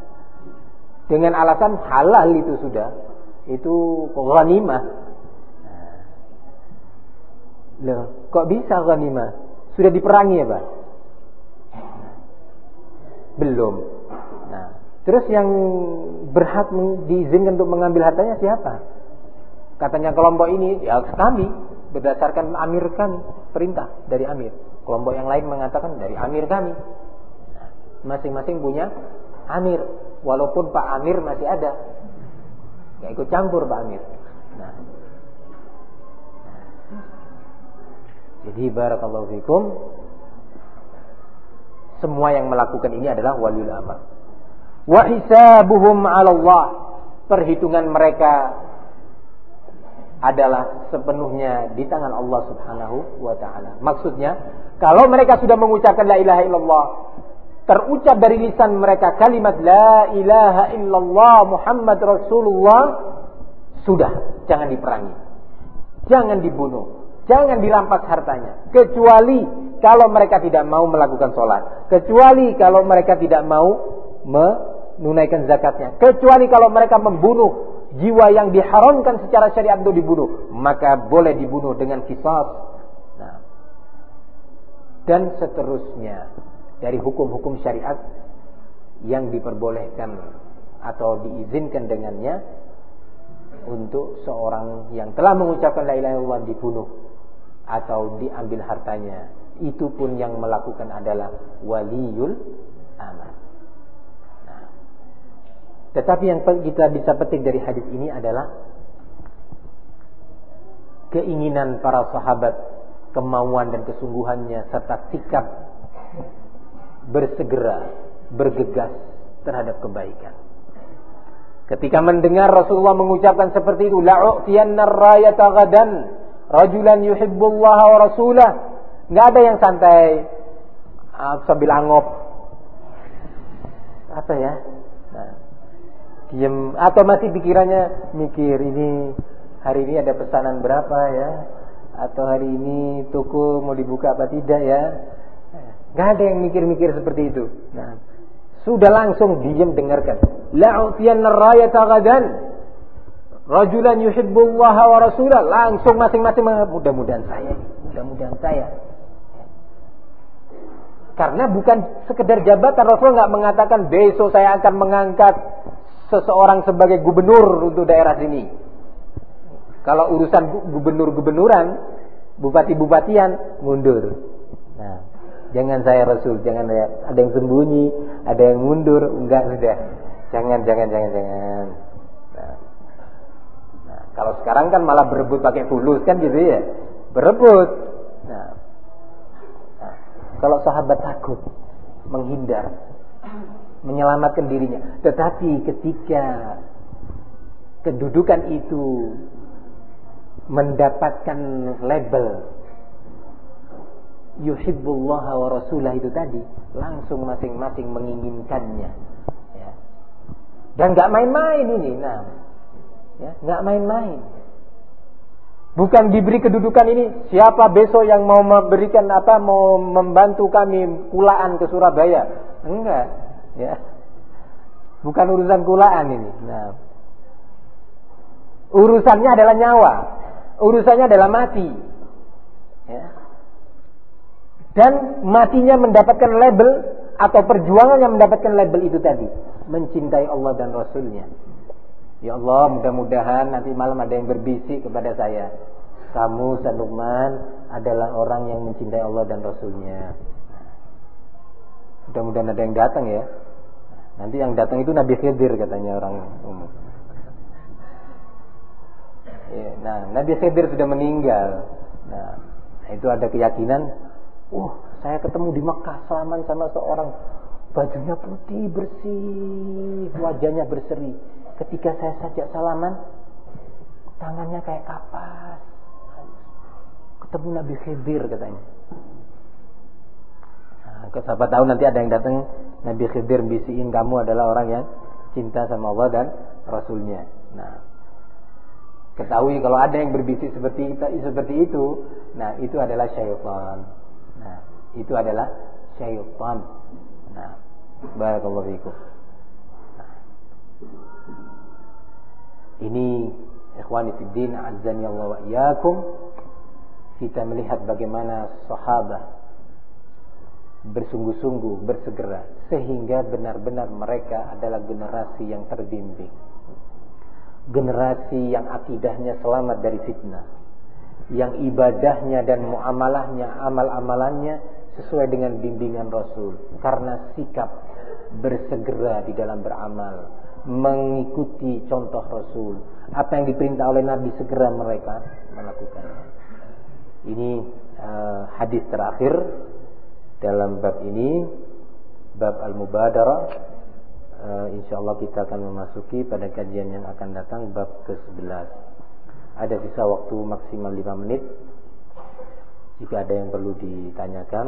dengan alasan halal itu sudah. Itu ghanimah. Nah. loh kok bisa ghanimah? Sudah diperangi ya Pak belum Terus yang berhak diizinkan untuk mengambil hartanya siapa? Katanya kelompok ini, ya kami berdasarkan amir kami, perintah dari amir. Kelompok yang lain mengatakan dari amir kami. Nah, masing-masing punya amir, walaupun Pak Amir masih ada. Gak ikut campur Pak Amir. Nah. Jadi barakallahu fikum semua yang melakukan ini adalah waliul amr wa hisabuhum 'ala Allah. Perhitungan mereka adalah sepenuhnya di tangan Allah Subhanahu wa taala. Maksudnya, kalau mereka sudah mengucapkan la ilaha illallah, terucap dari lisan mereka kalimat la ilaha illallah Muhammad Rasulullah, sudah, jangan diperangi. Jangan dibunuh, jangan dirampas hartanya, kecuali kalau mereka tidak mau melakukan sholat, kecuali kalau mereka tidak mau menunaikan zakatnya. Kecuali kalau mereka membunuh jiwa yang diharamkan secara syariat untuk dibunuh, maka boleh dibunuh dengan kisah. Nah. Dan seterusnya dari hukum-hukum syariat yang diperbolehkan atau diizinkan dengannya untuk seorang yang telah mengucapkan la ilaha illallah dibunuh atau diambil hartanya itu pun yang melakukan adalah waliul amr tetapi yang kita bisa petik dari hadis ini adalah keinginan para sahabat, kemauan dan kesungguhannya serta sikap bersegera, bergegas terhadap kebaikan. Ketika mendengar Rasulullah mengucapkan seperti itu, la'u'tiyanna rayata ghadan rajulan yuhibbullah wa rasulah. Enggak ada yang santai ah, sambil angop. Apa ya? Diam atau masih pikirannya mikir ini hari ini ada pesanan berapa ya? Atau hari ini toko mau dibuka apa tidak ya? Nggak ada yang mikir-mikir seperti itu. Nah sudah langsung diam dengarkan. La'utiyanna rayata gadan rajulan yuhibbullaha wa rasulah. Langsung masing-masing mudah-mudahan saya mudah-mudahan saya. Karena bukan sekedar jabatan Rasul nggak mengatakan besok saya akan mengangkat seseorang sebagai gubernur untuk daerah sini. Kalau urusan gubernur-gubernuran, bupati-bupatian mundur. Nah, jangan saya Rasul, jangan ada yang sembunyi, ada yang mundur, enggak sudah. Jangan, jangan, jangan, jangan. Nah. nah, kalau sekarang kan malah berebut pakai fulus kan gitu ya. Berebut. Nah. nah. Kalau sahabat takut, menghindar, menyelamatkan dirinya. Tetapi ketika kedudukan itu mendapatkan label yuhibbullah wa rasulah itu tadi langsung masing-masing menginginkannya. Ya. dan nggak main-main ini nah. Ya nggak main-main. Bukan diberi kedudukan ini siapa besok yang mau memberikan apa mau membantu kami kulaan ke Surabaya. Enggak ya bukan urusan kulaan ini nah urusannya adalah nyawa urusannya adalah mati. Ya. Dan matinya mendapatkan label atau perjuangannya mendapatkan label itu tadi. Mencintai Allah dan Rasulnya. Ya Allah mudah-mudahan nanti malam ada yang berbisik kepada saya. Kamu Sanukman adalah orang yang mencintai Allah dan Rasulnya. Mudah-mudahan ada yang datang ya. Nanti yang datang itu Nabi Khidir katanya orang umum. Ya, nah, Nabi Khidir sudah meninggal. Nah, itu ada keyakinan, uh, saya ketemu di Mekah salaman sama seorang bajunya putih bersih, wajahnya berseri. Ketika saya sajak salaman, tangannya kayak kapas. Ketemu Nabi Khidir katanya. Nah, siapa tahu nanti ada yang datang Nabi Khidir bisiin kamu adalah orang yang cinta sama Allah dan Rasulnya. Nah, Ketahui kalau ada yang berbisik seperti itu, seperti itu, nah itu adalah syaitan. Nah, itu adalah syaitan. Nah, barakallahu fikum. Nah. Ini ikhwani fiddin azzani Allah wa kita melihat bagaimana sahabat bersungguh-sungguh bersegera sehingga benar-benar mereka adalah generasi yang terbimbing. Generasi yang akidahnya selamat dari fitnah. Yang ibadahnya dan muamalahnya amal-amalannya sesuai dengan bimbingan Rasul. Karena sikap bersegera di dalam beramal mengikuti contoh Rasul. Apa yang diperintah oleh Nabi segera mereka melakukannya ini uh, hadis terakhir dalam bab ini bab al-mubadarah uh, insya Allah kita akan memasuki pada kajian yang akan datang bab ke-11. Ada sisa waktu maksimal 5 menit. Jika ada yang perlu ditanyakan,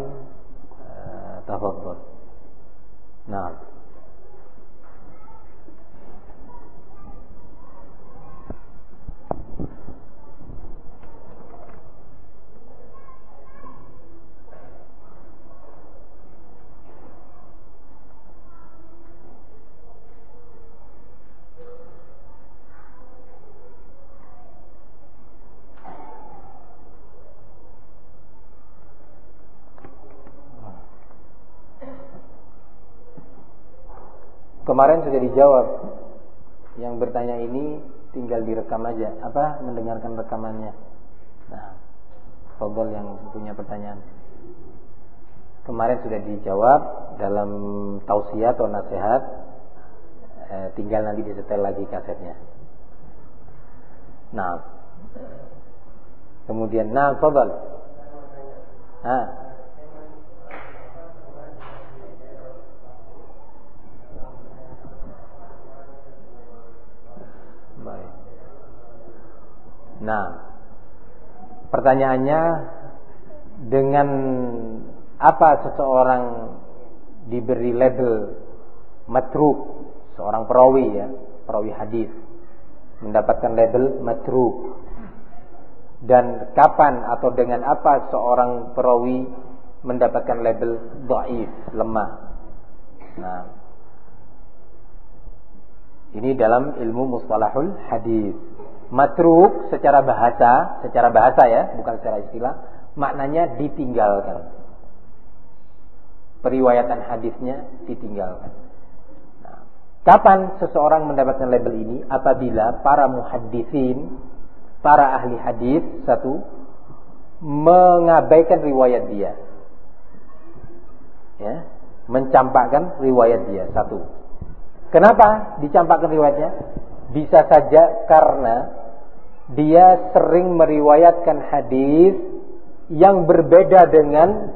uh, tafadhol. Nah. Kemarin sudah dijawab. Yang bertanya ini tinggal direkam aja. Apa? Mendengarkan rekamannya. Nah, Fadol yang punya pertanyaan. Kemarin sudah dijawab dalam tausiah atau nasihat. Eh, tinggal nanti disetel lagi kasetnya. Nah. Kemudian, nah. Nah, Nah, pertanyaannya dengan apa seseorang diberi label matruk, seorang perawi ya, perawi hadis mendapatkan label matruk dan kapan atau dengan apa seorang perawi mendapatkan label dhaif, lemah. Nah, ini dalam ilmu mustalahul hadis. Matruk secara bahasa, secara bahasa ya, bukan secara istilah, maknanya ditinggalkan. Periwayatan hadisnya ditinggalkan. Nah, kapan seseorang mendapatkan label ini? Apabila para muhaddisin, para ahli hadis satu mengabaikan riwayat dia. Ya, mencampakkan riwayat dia satu. Kenapa dicampakkan riwayatnya? Bisa saja karena dia sering meriwayatkan hadis yang berbeda dengan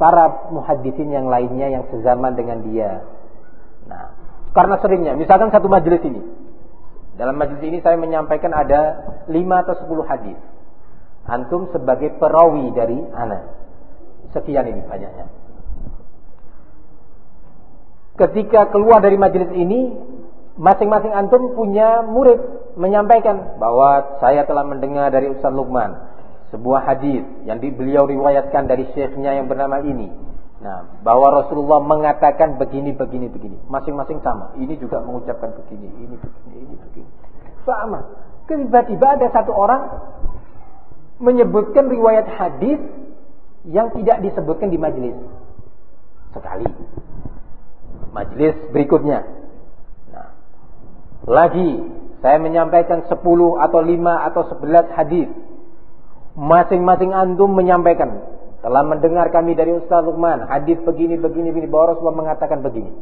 para muhaddisin yang lainnya yang sezaman dengan dia. Nah, karena seringnya, misalkan satu majelis ini. Dalam majelis ini saya menyampaikan ada lima atau sepuluh hadis. Antum sebagai perawi dari ana. Sekian ini banyaknya. Ketika keluar dari majelis ini, masing-masing antum punya murid menyampaikan bahwa saya telah mendengar dari Ustaz Luqman sebuah hadis yang beliau riwayatkan dari syekhnya yang bernama ini. Nah, bahwa Rasulullah mengatakan begini, begini, begini. Masing-masing sama. Ini juga mengucapkan begini, ini begini, ini begini. Sama. Tiba-tiba ada satu orang menyebutkan riwayat hadis yang tidak disebutkan di majelis. Sekali. Majelis berikutnya. Lagi saya menyampaikan 10 atau 5 atau 11 hadis Masing-masing antum menyampaikan. Telah mendengar kami dari Ustaz Luqman. Hadis begini, begini, begini. Bahwa Rasulullah mengatakan begini.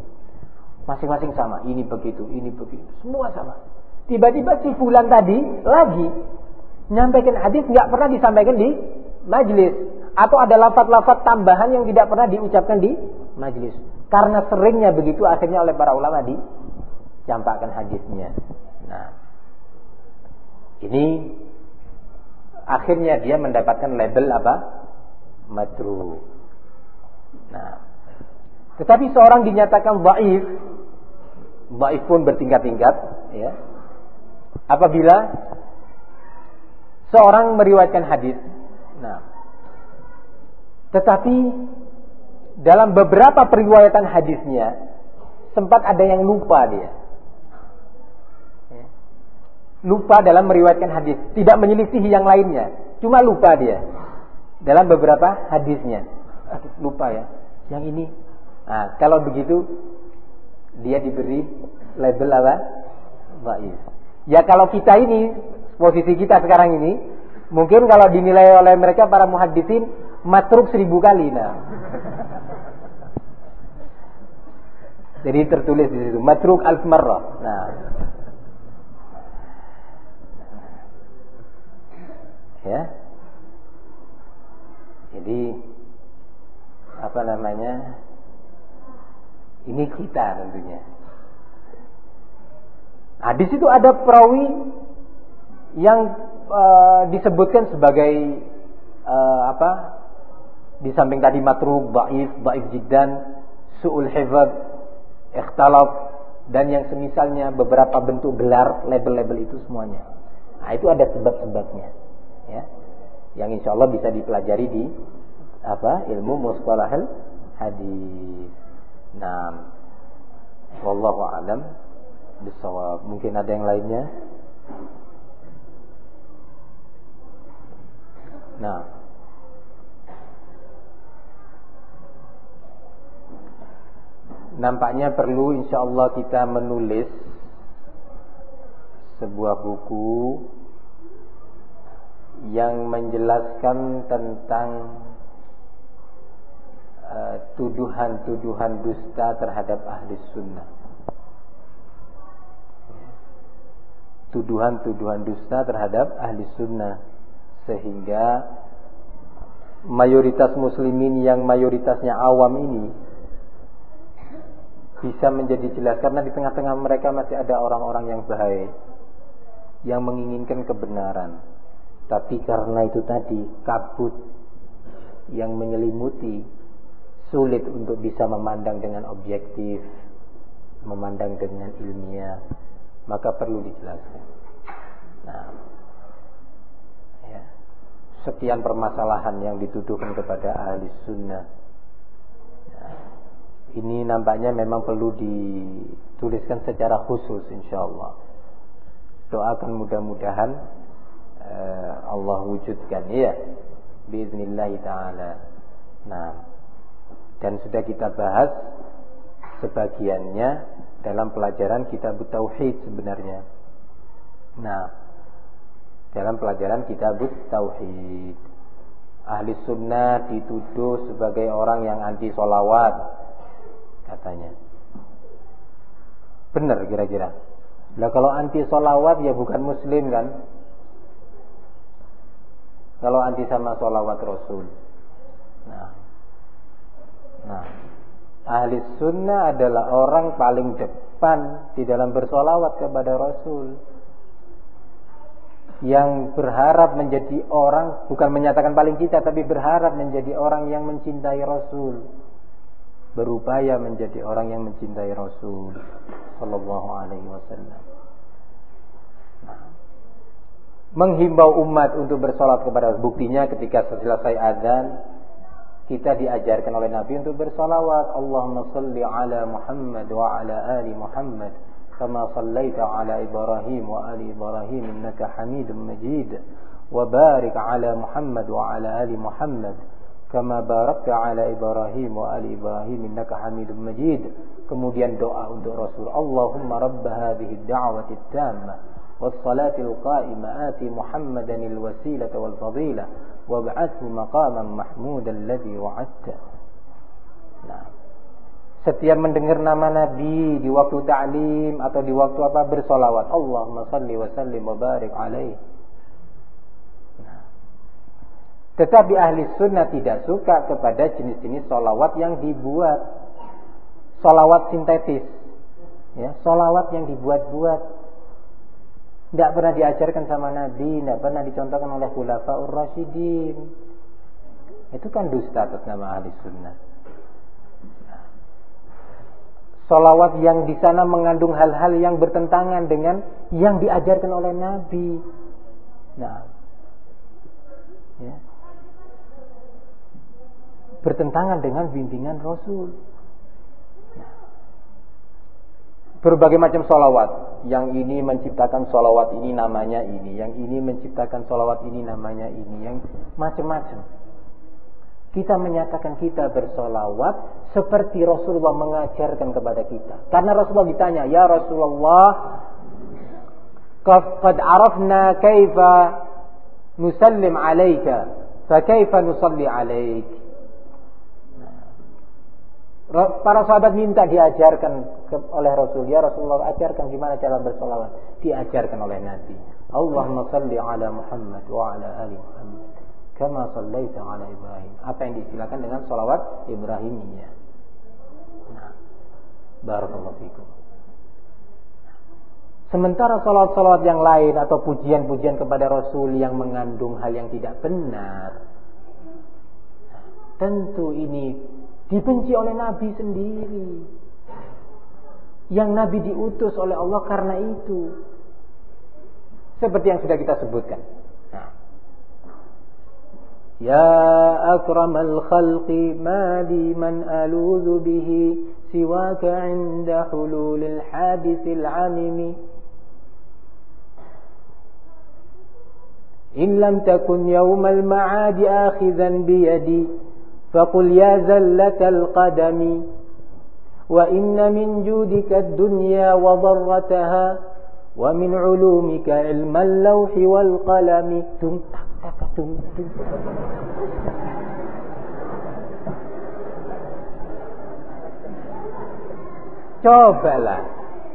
Masing-masing sama. Ini begitu, ini begitu. Semua sama. Tiba-tiba si fulan tadi lagi menyampaikan hadis nggak pernah disampaikan di majlis atau ada lafat-lafat tambahan yang tidak pernah diucapkan di majlis. Karena seringnya begitu akhirnya oleh para ulama dicampakkan hadisnya. Nah, ini akhirnya dia mendapatkan label apa? Matru. Nah, tetapi seorang dinyatakan baif, baif pun bertingkat-tingkat, ya. Apabila seorang meriwayatkan hadis, nah, tetapi dalam beberapa periwayatan hadisnya sempat ada yang lupa dia lupa dalam meriwayatkan hadis, tidak menyelisihi yang lainnya, cuma lupa dia dalam beberapa hadisnya. Lupa ya. Yang ini. Nah, kalau begitu dia diberi label apa? Dhaif. Ya kalau kita ini posisi kita sekarang ini mungkin kalau dinilai oleh mereka para muhaddisin matruk seribu kali nah. Jadi tertulis di situ matruk alf marrah. Nah, ya. Jadi apa namanya ini kita tentunya. Nah di situ ada perawi yang uh, disebutkan sebagai uh, apa di samping tadi matruk, baif, baif jiddan, su'ul hifad, ikhtalaf dan yang semisalnya beberapa bentuk gelar label-label itu semuanya. Nah, itu ada sebab-sebabnya ya yang insya Allah bisa dipelajari di apa ilmu mustalahil hadis. Nah, wallahu alam bisawab. Mungkin ada yang lainnya. Nah, nampaknya perlu insya Allah kita menulis sebuah buku yang menjelaskan tentang uh, tuduhan-tuduhan dusta terhadap ahli sunnah. Tuduhan-tuduhan dusta terhadap ahli sunnah. Sehingga mayoritas muslimin yang mayoritasnya awam ini bisa menjadi jelas karena di tengah-tengah mereka masih ada orang-orang yang baik yang menginginkan kebenaran tapi karena itu tadi kabut yang menyelimuti sulit untuk bisa memandang dengan objektif, memandang dengan ilmiah, maka perlu dijelaskan. Nah, ya. sekian permasalahan yang dituduhkan kepada ahli sunnah. Nah, ini nampaknya memang perlu dituliskan secara khusus insya Allah. Doakan mudah-mudahan uh, Allah wujudkan ya biiznillah taala. Nah, dan sudah kita bahas sebagiannya dalam pelajaran kitab tauhid sebenarnya. Nah, dalam pelajaran kitab tauhid ahli sunnah dituduh sebagai orang yang anti solawat katanya Benar kira-kira. Lah kalau anti solawat ya bukan muslim kan? Kalau anti sama solawat Rasul. Nah, nah, ahli sunnah adalah orang paling depan di dalam bersolawat kepada Rasul. Yang berharap menjadi orang, bukan menyatakan paling kita, tapi berharap menjadi orang yang mencintai Rasul berupaya menjadi orang yang mencintai Rasul sallallahu alaihi wasallam. Nah, menghimbau umat untuk bersolat kepada buktinya ketika selesai azan kita diajarkan oleh Nabi untuk bersolawat. Allahumma salli ala Muhammad wa ala ali Muhammad kama sallaita ala Ibrahim wa ali Ibrahim innaka Hamidum Majid. Wa barik ala Muhammad wa ala ali Muhammad kama barakta ala Ibrahim wa ali Ibrahim innaka Hamidum Majid. Kemudian doa untuk Rasul, Allahumma rabb hadhihi ad-da'wati at-tammah al-qa'imah ati Muhammadan al-wasilata wal-fadilah wab'athu maqaman mahmudan alladhi wa'adta. Nah, setiap mendengar nama Nabi di waktu ta'lim atau di waktu apa bersolawat Allahumma salli wa sallim wa barik alaihi Tetapi ahli sunnah tidak suka kepada jenis-jenis solawat yang dibuat. Solawat sintetis. Ya, solawat yang dibuat-buat. Tidak pernah diajarkan sama Nabi, tidak pernah dicontohkan oleh Khulafaur Rasyidin. Itu kan dusta atas nama ahli sunnah. Solawat yang di sana mengandung hal-hal yang bertentangan dengan yang diajarkan oleh Nabi. Nah, ya bertentangan dengan bimbingan Rasul. Berbagai macam solawat. Yang ini menciptakan solawat ini namanya ini. Yang ini menciptakan solawat ini namanya ini. Yang macam-macam. Kita menyatakan kita bersolawat seperti Rasulullah mengajarkan kepada kita. Karena Rasulullah ditanya, Ya Rasulullah, Qad arafna kaifa nusallim alaika, fa kaifa nusalli alaik. Para sahabat minta diajarkan oleh Rasul. Ya Rasulullah ajarkan gimana cara bersolawat. Diajarkan oleh Nabi. Allahumma salli ala Muhammad wa ala ali Muhammad. Kama sallaita ala Ibrahim. Apa yang disilakan dengan solawat Ibrahimiyah. Nah, Barakallahu fikum. Sementara salawat-salawat yang lain atau pujian-pujian kepada Rasul yang mengandung hal yang tidak benar. Tentu ini Dibenci oleh Nabi sendiri. Yang Nabi diutus oleh Allah karena itu. Seperti yang sudah kita sebutkan. Nah. Ya akramal khalqi ma li man aludhu bihi siwaka inda hululil hadisil amimi. In lam takun yawmal ma'adi akhidhan biyadi. فقل يا زلة القدم وإن من جودك الدنيا وضرتها ومن علومك علم اللوح والقلم تم تك تم تم Cobalah.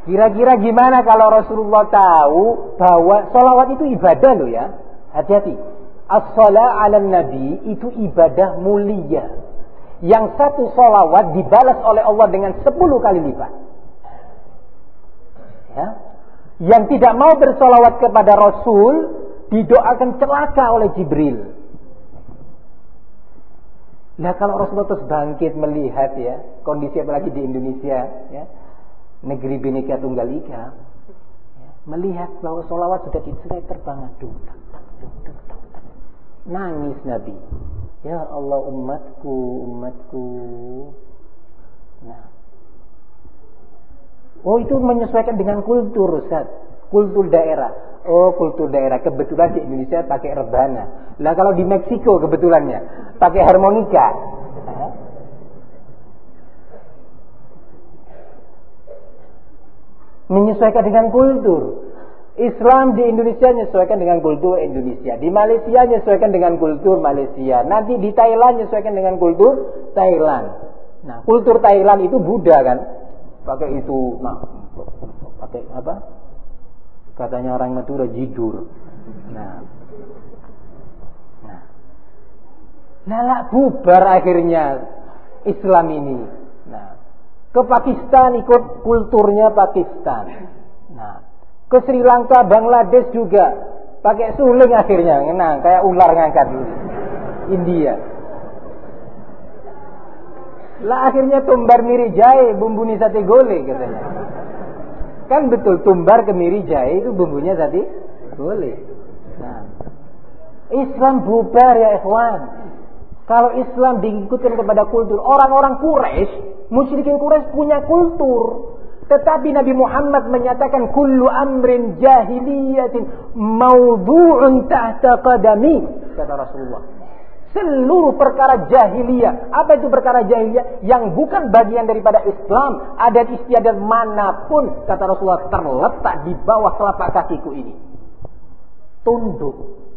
Kira-kira gimana kalau Rasulullah tahu bahwa sholawat itu ibadah loh ya. Hati-hati. As-salat ala nabi itu ibadah mulia. Yang satu solawat dibalas oleh Allah dengan sepuluh kali lipat. Ya. Yang tidak mau bersolawat kepada Rasul didoakan celaka oleh Jibril. Nah kalau Rasulullah terus bangkit melihat ya kondisi apalagi di Indonesia ya negeri bineka tunggal ika ya, melihat bahwa solawat sudah disuruh terbang aduh Nangis Nabi. Ya Allah umatku, umatku. Nah. Oh itu menyesuaikan dengan kultur Ustaz. Kultur daerah. Oh kultur daerah. Kebetulan di Indonesia pakai rebana. Lah kalau di Meksiko kebetulannya pakai harmonika. Menyesuaikan dengan kultur. Islam di Indonesia menyesuaikan dengan kultur Indonesia. Di Malaysia menyesuaikan dengan kultur Malaysia. Nanti di Thailand menyesuaikan dengan kultur Thailand. Nah, kultur Thailand itu Buddha kan? Pakai itu. Nah, pakai apa? Katanya orang Madura jidur. Nah. Nah. Nah, bubar akhirnya Islam ini. Nah, ke Pakistan ikut kulturnya Pakistan. Nah, ke Sri Lanka, Bangladesh juga pakai suling akhirnya, nah kayak ular ngangkat dulu. India. Lah akhirnya tumbar miri jahe bumbuni sate gole katanya. Kan betul tumbar ke jahe itu bumbunya sate gole. Nah, Islam bubar ya ikhwan. Kalau Islam diikutkan kepada kultur orang-orang Quraisy, musyrikin Quraisy punya kultur. Tetapi Nabi Muhammad menyatakan kullu amrin jahiliyatin maudhu'un tahta qadami kata Rasulullah. Seluruh perkara jahiliyah. Apa itu perkara jahiliyah? Yang bukan bagian daripada Islam. Adat istiadat mana pun. Kata Rasulullah terletak di bawah telapak kakiku ini. Tunduk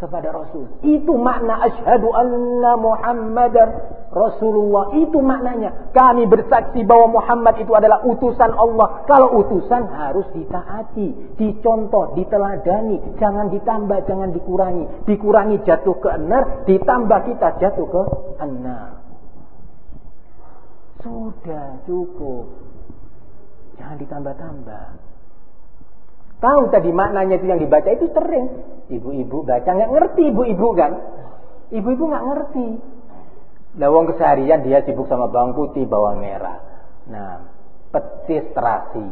kepada Rasul. Itu makna asyhadu anna Muhammadar Rasulullah. Itu maknanya. Kami bersaksi bahwa Muhammad itu adalah utusan Allah. Kalau utusan harus ditaati, dicontoh, diteladani. Jangan ditambah, jangan dikurangi. Dikurangi jatuh ke enar, ditambah kita jatuh ke enar. Sudah cukup. Jangan ditambah-tambah. Tahu tadi maknanya itu yang dibaca itu sering. Ibu-ibu baca nggak ngerti ibu-ibu kan? Ibu-ibu nggak ngerti. Lawang keseharian dia sibuk sama bawang putih, bawang merah. Nah, petis terasi.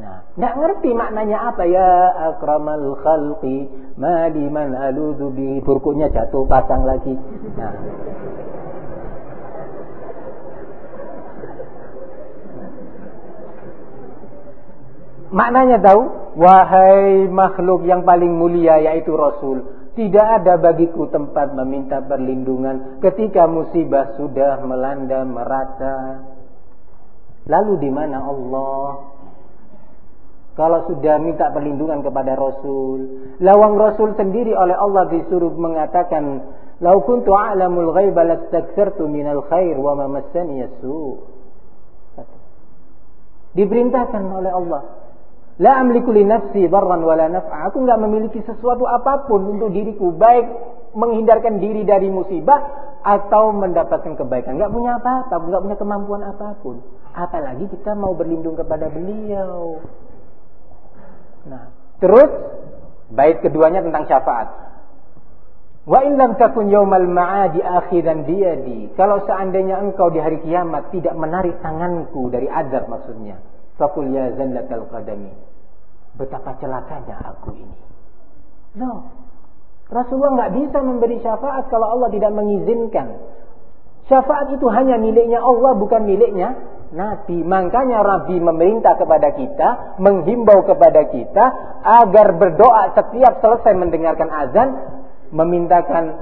Nah, nggak ngerti maknanya apa ya akramal khalqi madiman aludhu bi jatuh pasang lagi. Nah, Maknanya tahu? Wahai makhluk yang paling mulia yaitu Rasul. Tidak ada bagiku tempat meminta perlindungan ketika musibah sudah melanda merata. Lalu di mana Allah? Kalau sudah minta perlindungan kepada Rasul, lawang Rasul sendiri oleh Allah disuruh mengatakan, "Lau kuntu a'lamul ghaiba lastakthartu minal khair wa ma massani Diperintahkan oleh Allah, La amliku li nafsi darran wala naf'a. Aku enggak memiliki sesuatu apa pun untuk diriku, baik menghindarkan diri dari musibah atau mendapatkan kebaikan. Enggak punya apa-apa, enggak punya kemampuan apa pun. Apalagi kita mau berlindung kepada beliau. Nah, terus bait keduanya tentang syafaat. Wa in lam takun ma'adi akhidan biyadi. Kalau seandainya engkau di hari kiamat tidak menarik tanganku dari adab maksudnya. Fakul ya zallatal. Betapa celakanya aku ini. No. Rasulullah nggak bisa memberi syafaat kalau Allah tidak mengizinkan. Syafaat itu hanya miliknya Allah, bukan miliknya Nabi. Makanya Nabi memerintah kepada kita, menghimbau kepada kita agar berdoa setiap selesai mendengarkan azan, memintakan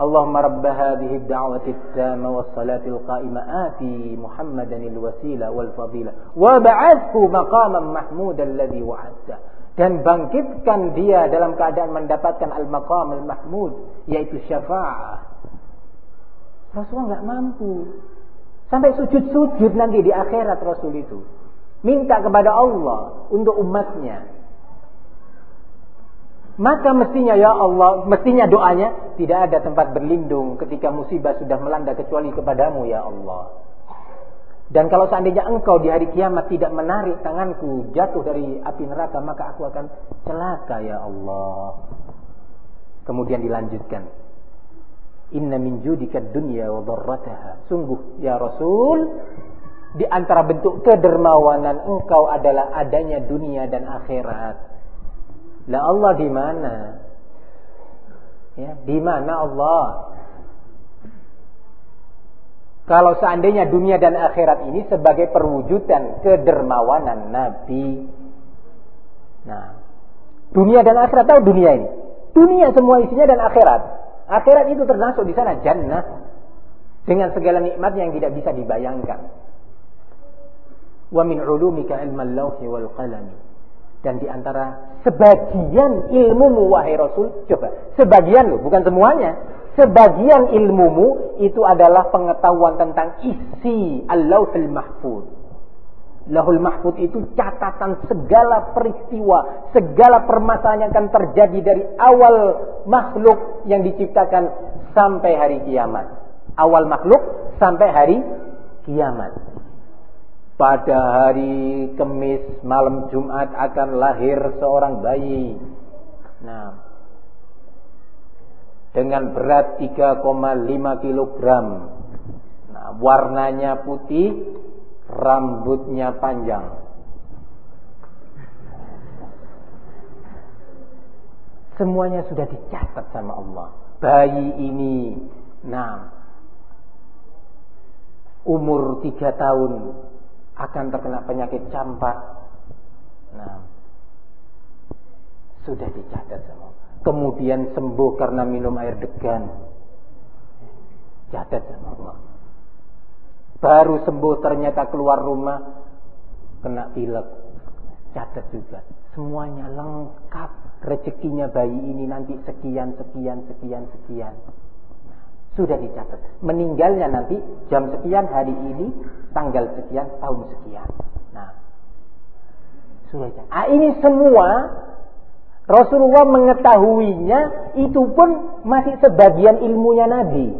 Rabb hadhihi ad-da'wati at-tamma was-salati al-qa'imah ati Muhammadan al-wasila wal-fadila wa ba'athhu maqaman mahmudan alladhi wa'adta. Dan bangkitkan dia dalam keadaan mendapatkan al-maqam al-mahmud yaitu syafa'ah. Rasulullah enggak mampu. Sampai sujud-sujud nanti di akhirat Rasul itu. Minta kepada Allah untuk umatnya maka mestinya ya Allah, mestinya doanya tidak ada tempat berlindung ketika musibah sudah melanda kecuali kepadamu ya Allah. Dan kalau seandainya engkau di hari kiamat tidak menarik tanganku jatuh dari api neraka, maka aku akan celaka ya Allah. Kemudian dilanjutkan. Inna min judika dunya wa dharrataha. Sungguh ya Rasul, di antara bentuk kedermawanan engkau adalah adanya dunia dan akhirat. Lah Allah di mana? Ya, di mana Allah? Kalau seandainya dunia dan akhirat ini sebagai perwujudan kedermawanan Nabi. Nah, dunia dan akhirat tahu dunia ini. Dunia semua isinya dan akhirat. Akhirat itu termasuk di sana jannah dengan segala nikmat yang tidak bisa dibayangkan. Wa min ulumika ilmal lawhi wal qalami dan di antara sebagian ilmumu wahai Rasul, coba, sebagian loh, bukan semuanya. Sebagian ilmumu itu adalah pengetahuan tentang isi Allahul Mahfud. Lahul Mahfud itu catatan segala peristiwa, segala permasalahan yang akan terjadi dari awal makhluk yang diciptakan sampai hari kiamat. Awal makhluk sampai hari kiamat. Pada hari Kamis malam Jumat akan lahir seorang bayi. Nah, dengan berat 3,5 kilogram. Nah, warnanya putih, rambutnya panjang. Semuanya sudah dicatat sama Allah. Bayi ini, nah, umur tiga tahun akan terkena penyakit campak. Nah, sudah dicatat Allah. Kemudian sembuh karena minum air degan. Catat sama Allah. Baru sembuh ternyata keluar rumah kena pilek. Catat juga. Semuanya lengkap. Rezekinya bayi ini nanti sekian, sekian, sekian, sekian. Sudah dicatat. Meninggalnya nanti jam sekian hari ini, tanggal sekian, tahun sekian. Nah, sudah dicatat. Ah, ini semua Rasulullah mengetahuinya itu pun masih sebagian ilmunya Nabi.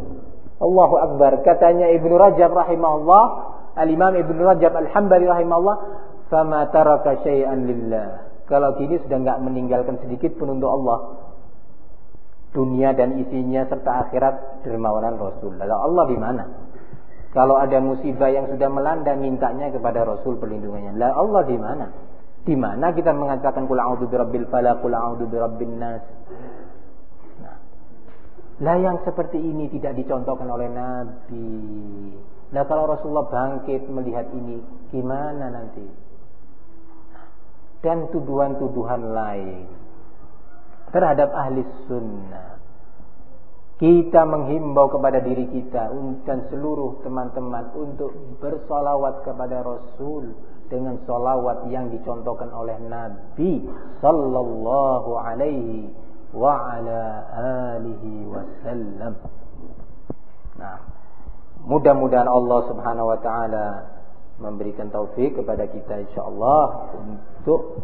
Allahu Akbar. Katanya Ibnu Rajab rahimahullah, Al-Imam Ibnu Rajab Al-Hambali rahimahullah, "Fama taraka syai'an lillah." Kalau gini sudah enggak meninggalkan sedikit pun untuk Allah. Dunia dan isinya serta akhirat dermawanan Rasul. Lalu Allah di mana? Kalau ada musibah yang sudah melanda mintanya kepada Rasul perlindungannya. Lah Allah di mana? Di mana kita mengatakan kul a'udzu birabbil falaq, kul a'udzu birabbin nas. Lah yang seperti ini tidak dicontohkan oleh Nabi. Nah kalau Rasulullah bangkit melihat ini, gimana nanti? Dan tuduhan-tuduhan lain terhadap ahli sunnah. Kita menghimbau kepada diri kita dan seluruh teman-teman untuk bersolawat kepada Rasul dengan solawat yang dicontohkan oleh Nabi Sallallahu Alaihi wasallam. Nah, mudah-mudahan Allah Subhanahu wa taala memberikan taufik kepada kita insyaallah untuk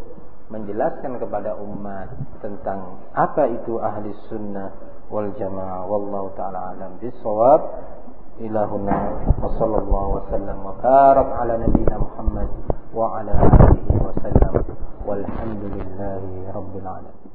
menjelaskan kepada umat tentang apa itu ahli sunnah wal jamaah. Wallahu taala alam bisawab. Ilahuna wa sallallahu wa sallam wa barak ala nabiyyina Muhammad wa ala alihi wa sallam. Walhamdulillahi rabbil alamin